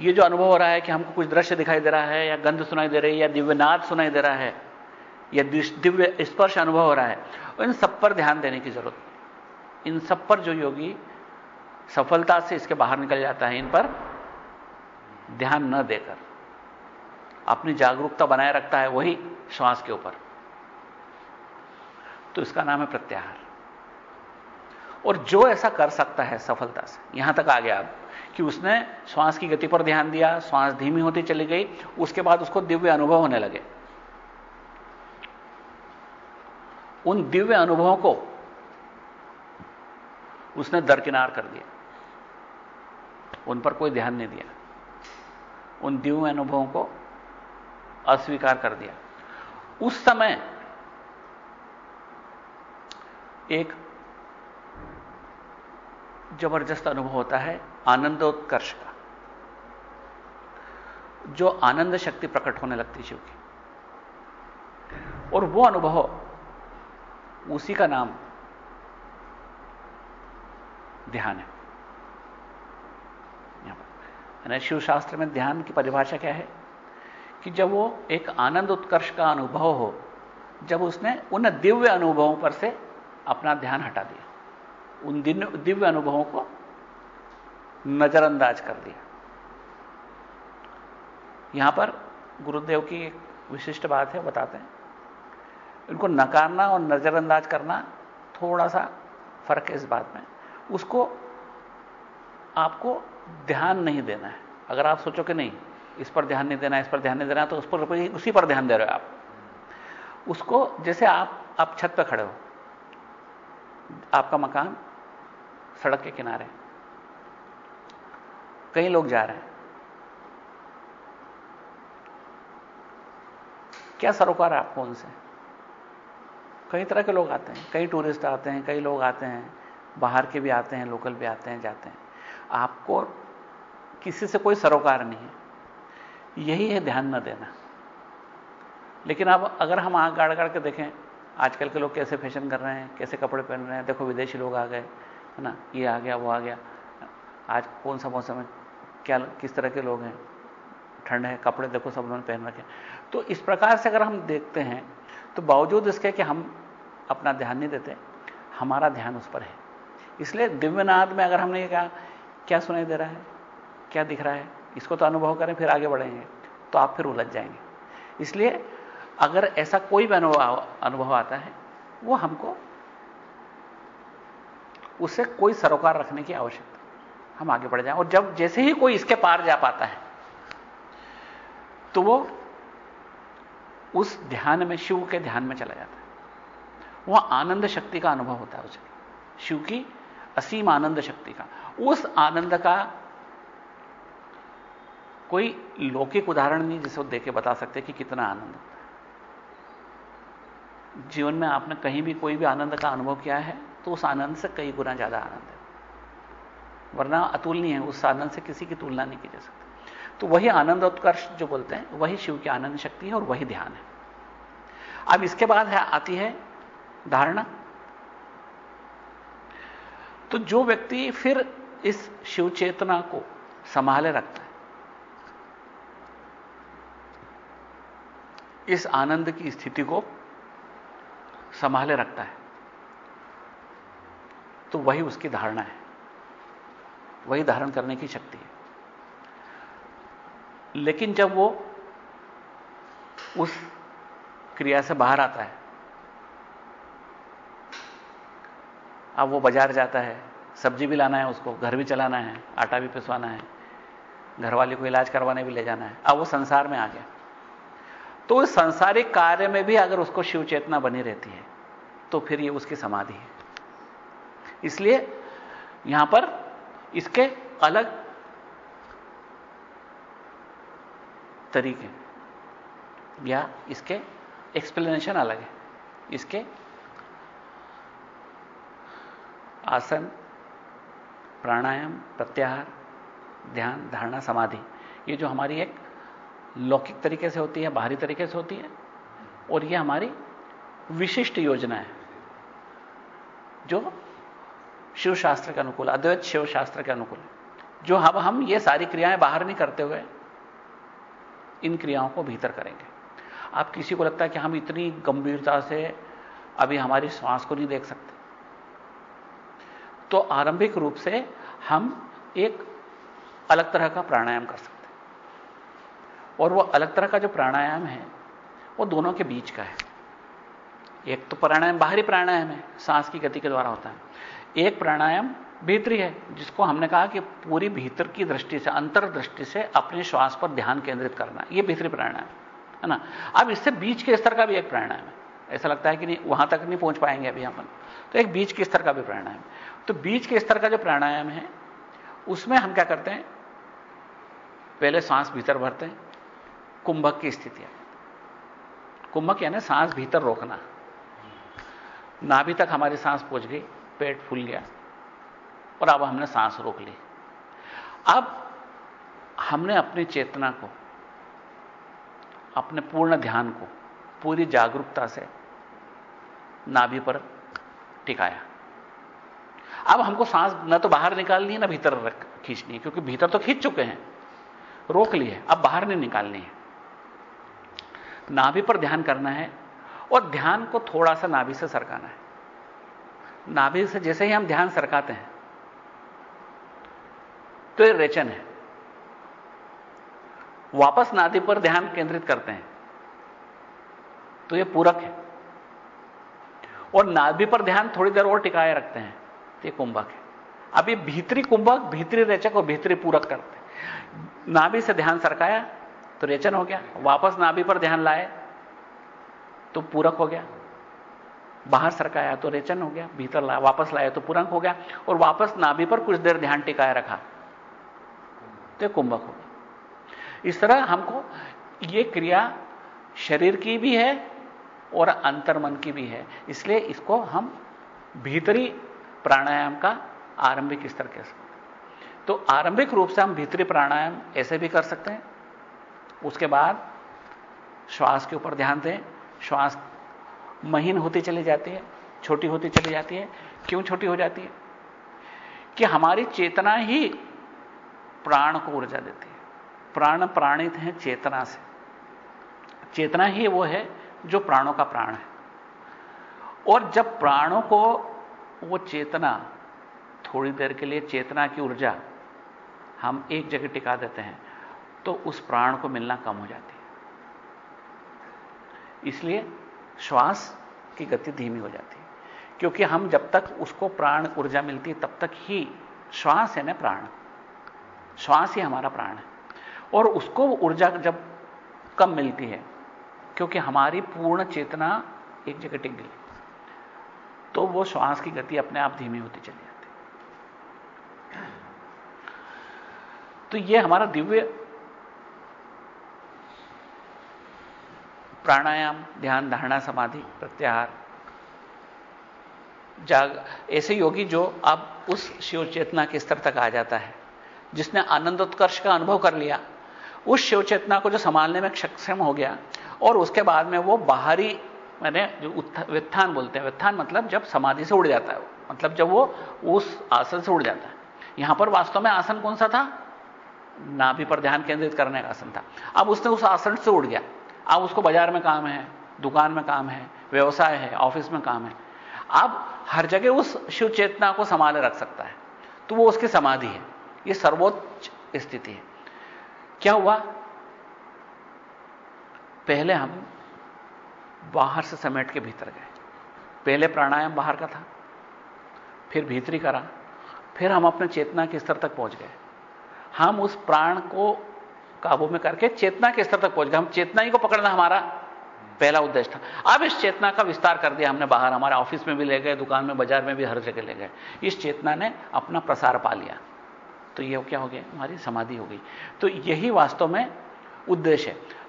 ये जो अनुभव हो रहा है कि हमको कुछ दृश्य दिखाई दे रहा है, या गंध सुनाई दे रही है, या दिव्यनाद सुनाई दे रहा है, या दिव्य स्पर्श अनुभव हो रहा है इन सब पर ध्यान देने की ज़रूरत इन सब पर जो योगी सफलता से इसके बाहर निकल जाता है, इन पर ध्यान न देकर। अपनी जागरूकता बनाए रखता है वही श्वास के ऊपर। तो इसका नाम है प्रत्याहार। और जो ऐसा कर सकता है सफलता से, यहाँ तक आ गया अब। कि उसने श्वास की गति पर ध्यान दिया, श्वास धीमी होती चली गई, उसके बाद उसको दिव्य अनुभव होने लगे। उन दिव्य अनुभवों को उसने दरकिनार कर दिया। उन पर कोई ध्यान नहीं दिया। उन दिव्य अनुभवों को अस्वीकार कर दिया। उस समय एक ज़बरदस्त अनुभव होता है। आनंदोत्कर्ष का। जो आनंद शक्ति प्रकट होने लगती शिव की। और वो अनुभव उसी का नाम ध्यान है। शिव शास्त्र में ध्यान की परिभाषा क्या है? कि जब वो एक आनंद उत्कर्ष का अनुभव हो, जब उसने उन दिव्य अनुभवों पर से अपना ध्यान हटा दिया, उन दिव्य अनुभवों को नजरअंदाज कर दिया। यहाँ पर गुरुदेव की एक विशिष्ट बात है, बताते हैं। इनको नकारना और नजरअंदाज करना थोड़ा सा फ़र्क है इस बात में। उसको आपको ध्यान नहीं देना है। अगर आप सोचो कि नहीं, इस पर ध्यान नहीं देना, इस पर ध्यान नहीं देना तो उस पर उसी पर ध्यान दे रहे हो आप। उसको जैसे आप आप छत पर खड़े हो, आपका मकान सड़क के किनारे कई लोग जा रहे हैं। क्या सरोकार है आपको उनसे? कई तरह के लोग आते हैं, कई टूरिस्ट आते हैं, कई लोग आते हैं, बाहर के भी आते हैं लोकल भी आते हैं, जाते हैं। आपको किसी से कोई सरोकार नहीं है। यही है ध्यान न देना। लेकिन अब अगर हम आँख गाड़ गाड़ के देखें, आजकल के लोग कैसे फ़ैशन कर रहे हैं, कैसे कपड़े पहन रहे हैं, देखो विदेशी लोग आ गए, है ना? ये आ गया, वो आ गया। आज कौन सा मौसम है? क्या किस तरह के लोग हैं? ठंड है, कपड़े देखो सब उन्होंने पहन रखे तो इस प्रकार से अगर हम देखते हैं तो बावजूद इसके कि हम अपना ध्यान नहीं देते, हमारा ध्यान उस पर है। इसलिए दिव्यनाद में अगर हमने कहा, क्या सुनाई दे रहा है? क्या दिख रहा है? इसको तो अनुभव करें, फिर आगे बढ़ेंगे तो आप फिर उलझ जाएँगे। इसलिए अगर ऐसा कोई भी अनुभव अनुभव आता है, वो हमको, उससे कोई सरोकार रखने की आवश्यकता हम आगे बढ़ जाएँ। और जब जैसे ही कोई इसके पार जा पाता है तो वो उस ध्यान में, शिव के ध्यान में चला जाता है। वह आनंद शक्ति का अनुभव होता है उसे। शिव की असीम आनंद शक्ति का। उस आनंद का कोई लौकिक उदाहरण नहीं जिसे देके बता सकते कि कितना आनंद होता है। जीवन में आपने कहीं भी कोई भी आनंद का अनुभव किया है तो उस आनंद से कई गुना ज़्यादा आनंद है। वरना अतुलनीय है, उस आनंद से किसी की तुलना नहीं की जा सकती। तो वही आनंद उत्कर्ष जो बोलते हैं, वही शिव की आनंद शक्ति है और वही ध्यान है। अब इसके बाद है, आती है धारणा। तो जो व्यक्ति फिर इस शिव चेतना को संभाले रखता है, इस आनंद की स्थिति को संभाले रखता है तो वही उसकी धारणा है। वही धारण करने की शक्ति है। लेकिन जब वो उस क्रिया से बाहर आता है, अब वो बाज़ार जाता है, सब्ज़ी भी लाना है उसको, घर भी चलाना है, आटा भी पिसवाना है, घरवाले को इलाज करवाने भी ले जाना है, अब वो संसार में आ गया। तो उस संसारिक कार्य में भी अगर उसको शिव चेतना बनी रहती है तो फिर ये उसकी समाधि है। इसलिए यहाँ पर इसके अलग तरीके या इसके एक्सप्लेनेशन अलग है। इसके आसन, प्राणायाम, प्रत्याहार, ध्यान, धारणा, समाधि, ये जो हमारी एक लौकिक तरीके से होती है, बाहरी तरीके से होती है, और ये हमारी विशिष्ट योजना है, जो शिव शास्त्र के अनुकूल, अद्वैत शिव शास्त्र के अनुकूल। जो हम हम ये सारी क्रियाएँ बाहर नहीं करते हुए इन क्रियाओं को भीतर करेंगे। आप किसी को लगता है कि हम इतनी गंभीरता से अभी हमारी श्वास को नहीं देख सकते। तो आरंभिक रूप से हम एक अलग तरह का प्राणायाम कर सकते हैं। और वो अलग तरह का जो प्राणायाम है, वो दोनों के बीच का है। एक तो प्राणायाम, बाहरी प्राणायाम है, सांस की गति के द्वारा होता है। एक प्राणायाम भीतरी है, जिसको हमने कहा कि पूरी भीतर की दृष्टि से, अंतर दृष्टि से अपने श्वास पर ध्यान केंद्रित करना यह भीतरी प्राणायाम है ना? अब इससे बीच के स्तर का भी एक प्राणायाम है। ऐसा लगता है कि नहीं, वहाँ तक नहीं पहुँच पाएँगे अभी अपन। तो एक बीच के स्तर का भी प्राणायाम तो बीच के स्तर का जो प्राणायाम है, उसमें हम क्या करते हैं? पहले सांस भीतर भरते हैं, कुंभक की स्थिति कुंभक यानी सांस भीतर रोकना। नाभि तक हमारी सांस पहुँच गई। पेट फूल गया और अब हमने सांस रोक ली। अब हमने अपनी चेतना को, अपने पूर्ण ध्यान को, पूरी जागरूकता से नाभि पर टिकाया। अब हमको सांस न तो बाहर निकालनी है, ना भीतर खींचनी है, क्योंकि भीतर तो खींच चुके हैं। रोक लिए अब बाहर नहीं निकालनी है। नाभि पर ध्यान करना है और ध्यान को थोड़ा सा नाभि से सरकाना है। नाभि से जैसे ही हम ध्यान सरकाते हैं तो ये रेचन है। वापस नाभि पर ध्यान केंद्रित करते हैं तो ये पूरक है। और नाभि पर ध्यान थोड़ी देर और टिकाए रखते हैं तो ये कुंभक है। अब ये भीतरी कुंभक, भीतरी रेचक और भीतरी पूरक करते हैं। नाभि से ध्यान सरकाया तो रेचन हो गया। वापस नाभि पर ध्यान लाए तो पूरक हो गया। बाहर सरकाया तो रेचन हो गया, भीतर लाया वापस लाया तो पुरंक हो गया, और वापस नाभि पर कुछ देर ध्यान टिकाए रखा। तो कुंभक हो गया। इस तरह हमको यह क्रिया शरीर की भी है और अंतर्मन की भी है। इसलिए इसको हम भीतरी प्राणायाम का आरंभिक स्तर कह सकते हैं। तो आरंभिक रूप से हम भीतरी प्राणायाम ऐसे भी कर सकते हैं। उसके बाद श्वास के ऊपर ध्यान दें। श्वास महीन होती चली जाती है, छोटी होती चली जाती है। क्यों छोटी हो जाती है? कि हमारी चेतना ही प्राण को ऊर्जा देती है। प्राण प्राणित है चेतना से। चेतना ही वो है जो प्राणों का प्राण है। और जब प्राणों को वो चेतना, थोड़ी देर के लिए चेतना की ऊर्जा हम एक जगह टिका देते हैं तो उस प्राण को मिलना कम हो जाती है। इसलिए श्वास की गति धीमी हो जाती है। क्योंकि हम जब तक उसको प्राण, ऊर्जा मिलती है, तब तक ही श्वास है ना प्राण। श्वास ही हमारा प्राण है। और उसको ऊर्जा जब कम मिलती है, क्योंकि हमारी पूर्ण चेतना एक जगह टिक गई तो वो श्वास की गति अपने आप धीमी होती चली जाती तो ये हमारा दिव्य प्राणायाम, ध्यान, धारणा, समाधि, प्रत्याहार। जाग, ऐसे योगी जो अब उस शिव चेतना के स्तर तक आ जाता है, जिसने आनंदोत्कर्ष का अनुभव कर लिया, उस शिव चेतना को जो संभालने में सक्षम हो गया, और उसके बाद में वो बाहरी, मैंने जो वित्थान बोलते हैं वित्थान मतलब जब समाधि से उड़ जाता है मतलब जब वो उस आसन से उड़ जाता है। यहाँ पर वास्तव में आसन कौन सा था? नाभि पर ध्यान केंद्रित करने का आसन था। अब उसने उस आसन से उड़ गया। अब उसको बाज़ार में काम है, दुकान में काम है, व्यवसाय है, ऑफ़िस में काम है। अब हर जगह उस शिव चेतना को संभाले रख सकता है। तो वो उसकी समाधि है। ये सर्वोच्च स्थिति है। क्या हुआ? पहले हम बाहर से समेट के भीतर गए। पहले प्राणायाम बाहर का था, फिर भीतरी करा, फिर हम अपने चेतना के स्तर तक पहुँच गए। हम उस प्राण को काबू में करके चेतना के स्तर तक पहुँच गए। हम चेतना ही को पकड़ना हमारा पहला उद्देश्य था। अब इस चेतना का विस्तार कर दिया हमने बाहर। हमारे ऑफ़िस में भी ले गए, दुकान में, बाज़ार में भी, हर जगह ले गए। इस चेतना ने अपना प्रसार पा लिया। तो यह क्या हो गया? हमारी समाधि हो गई। तो यही वास्तव में उद्देश्य है।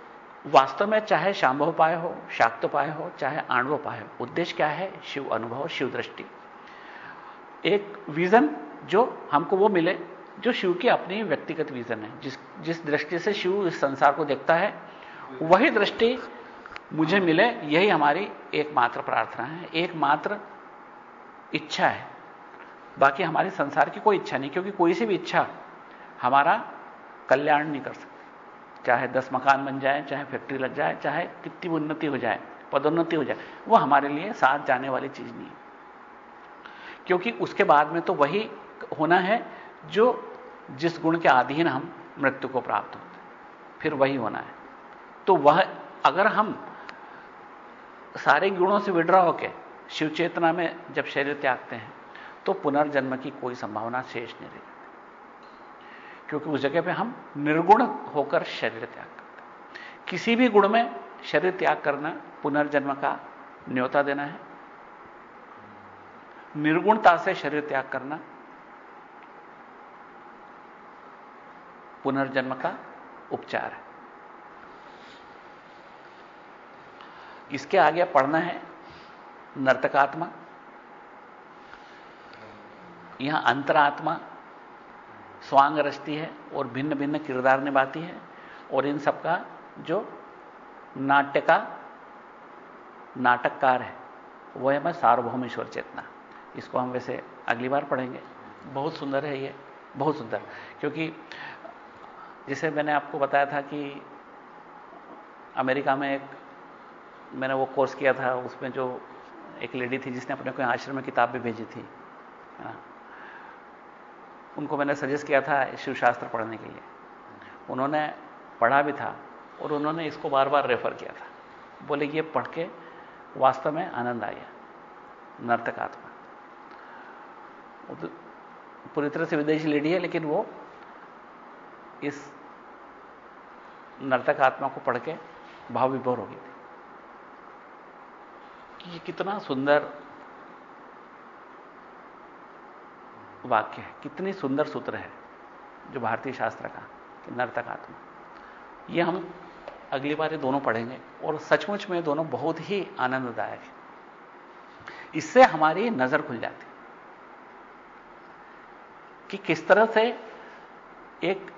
वास्तव में चाहे शांभोपाय हो, शाक्त शाक्तोपाय हो, चाहे आणव आणवोपाय हो, उद्देश्य क्या है? शिव अनुभव, शिव दृष्टि। एक विजन जो हमको वो मिले जो शिव की अपनी व्यक्तिगत विजन है, जिस जिस दृष्टि से शिव इस संसार को देखता है, वही दृष्टि मुझे मिले, यही हमारी एकमात्र प्रार्थना है। एकमात्र इच्छा है। बाकी हमारे संसार की कोई इच्छा नहीं, क्योंकि कोई सी भी इच्छा हमारा कल्याण नहीं कर सकती। चाहे दस मकान बन जाए, चाहे फैक्ट्री लग जाए, चाहे कितनी उन्नति हो जाए, पदोन्नति हो जाए, वो हमारे लिए साथ जाने वाली चीज़ नहीं है। क्योंकि उसके बाद में तो वही होना है जो जिस गुण के अधीन हम मृत्यु को प्राप्त होते हैं, फिर वही होना है। तो वह, अगर हम सारे गुणों से विड्रा होकर शिव चेतना में जब शरीर त्यागते हैं तो पुनर्जन्म की कोई संभावना शेष नहीं रहती। क्योंकि उस जगह पे हम निर्गुण होकर शरीर त्याग करते हैं। किसी भी गुण में शरीर त्याग करना पुनर्जन्म का न्योता देना है। निर्गुणता से शरीर त्याग करना पुनर्जन्म का उपचार है। इसके आगे पढ़ना है नर्तकात्मा, यहाँ अंतरात्मा स्वांग रचती है और भिन्न भिन्न किरदार निभाती है और इन सबका जो नाट्य का नाटककार है, वह है मैं सार्वभौमेश्वर चेतना। इसको हम वैसे अगली बार पढ़ेंगे। बहुत सुंदर है ये, बहुत सुंदर। क्योंकि जैसे मैंने आपको बताया था कि अमेरिका में एक मैंने वो कोर्स किया था, उसमें जो एक लेडी थी जिसने अपने कोई आश्रम में किताब भी भेजी थी उनको मैंने सजेस्ट किया था शिवशास्त्र पढ़ने के लिए। उन्होंने पढ़ा भी था और उन्होंने इसको बार बार रेफर किया था। बोले ये पढ़ के वास्तव में आनंद आया नर्तकात्मा तो पूरी तरह से विदेशी लेडी है, लेकिन वो इस नर्तक आत्मा को पढ़ के भाव विभोर हो गई थी। कि ये कितना सुंदर वाक्य है, कितनी सुंदर सूत्र है जो भारतीय शास्त्र का, कि नर्तक आत्मा ये हम अगली बार ये दोनों पढ़ेंगे और सचमुच में दोनों बहुत ही आनंददायक है। इससे हमारी नज़र खुल जाती कि किस तरह से एक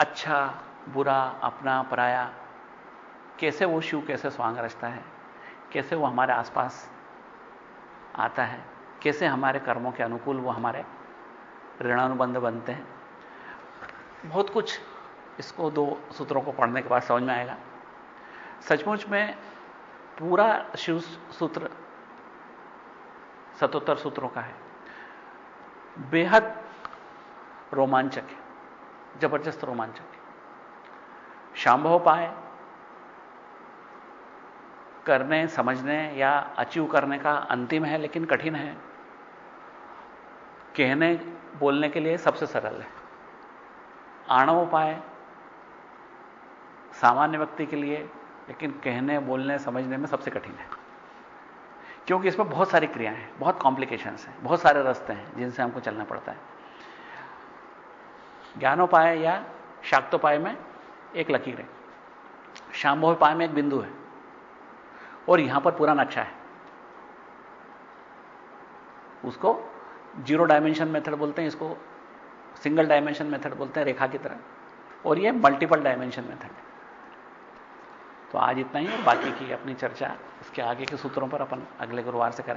अच्छा बुरा, अपना, पराया, कैसे वो शिव कैसे स्वांग रचता है? कैसे वो हमारे आसपास आता है? कैसे हमारे कर्मों के अनुकूल वो हमारे ऋणानुबंध बनते हैं? बहुत कुछ इसको दो सूत्रों को पढ़ने के बाद समझ में आएगा। सचमुच में पूरा शिव सूत्र सतोत्तर सूत्रों का है। बेहद रोमांचक है। ज़बरदस्त रोमांचक है। शांभव पाए, करने, समझने या अचीव करने का अंतिम है, लेकिन कठिन है। कहने, बोलने के लिए सबसे सरल है। आणव उपाय, सामान्य व्यक्ति के लिए, लेकिन कहने, बोलने, समझने में सबसे कठिन है। क्योंकि इसमें बहुत सारी क्रियाएँ हैं, बहुत कॉम्प्लिकेशंस हैं, बहुत सारे रास्ते हैं जिनसे हमको चलना पड़ता है। ज्ञानोपाय या शाक्तोपाय में एक लकीर है शाम्भव पाए में एक बिंदु है। और यहाँ पर पूरा नक्शा है। उसको ज़ीरो डायमेंशन मेथड बोलते हैं, इसको सिंगल डायमेंशन मेथड बोलते हैं, रेखा की तरह। और ये मल्टीपल डायमेंशन मेथड है। तो आज इतना ही और बाकी की अपनी चर्चा इसके आगे के सूत्रों पर अपन अगले गुरुवार से करें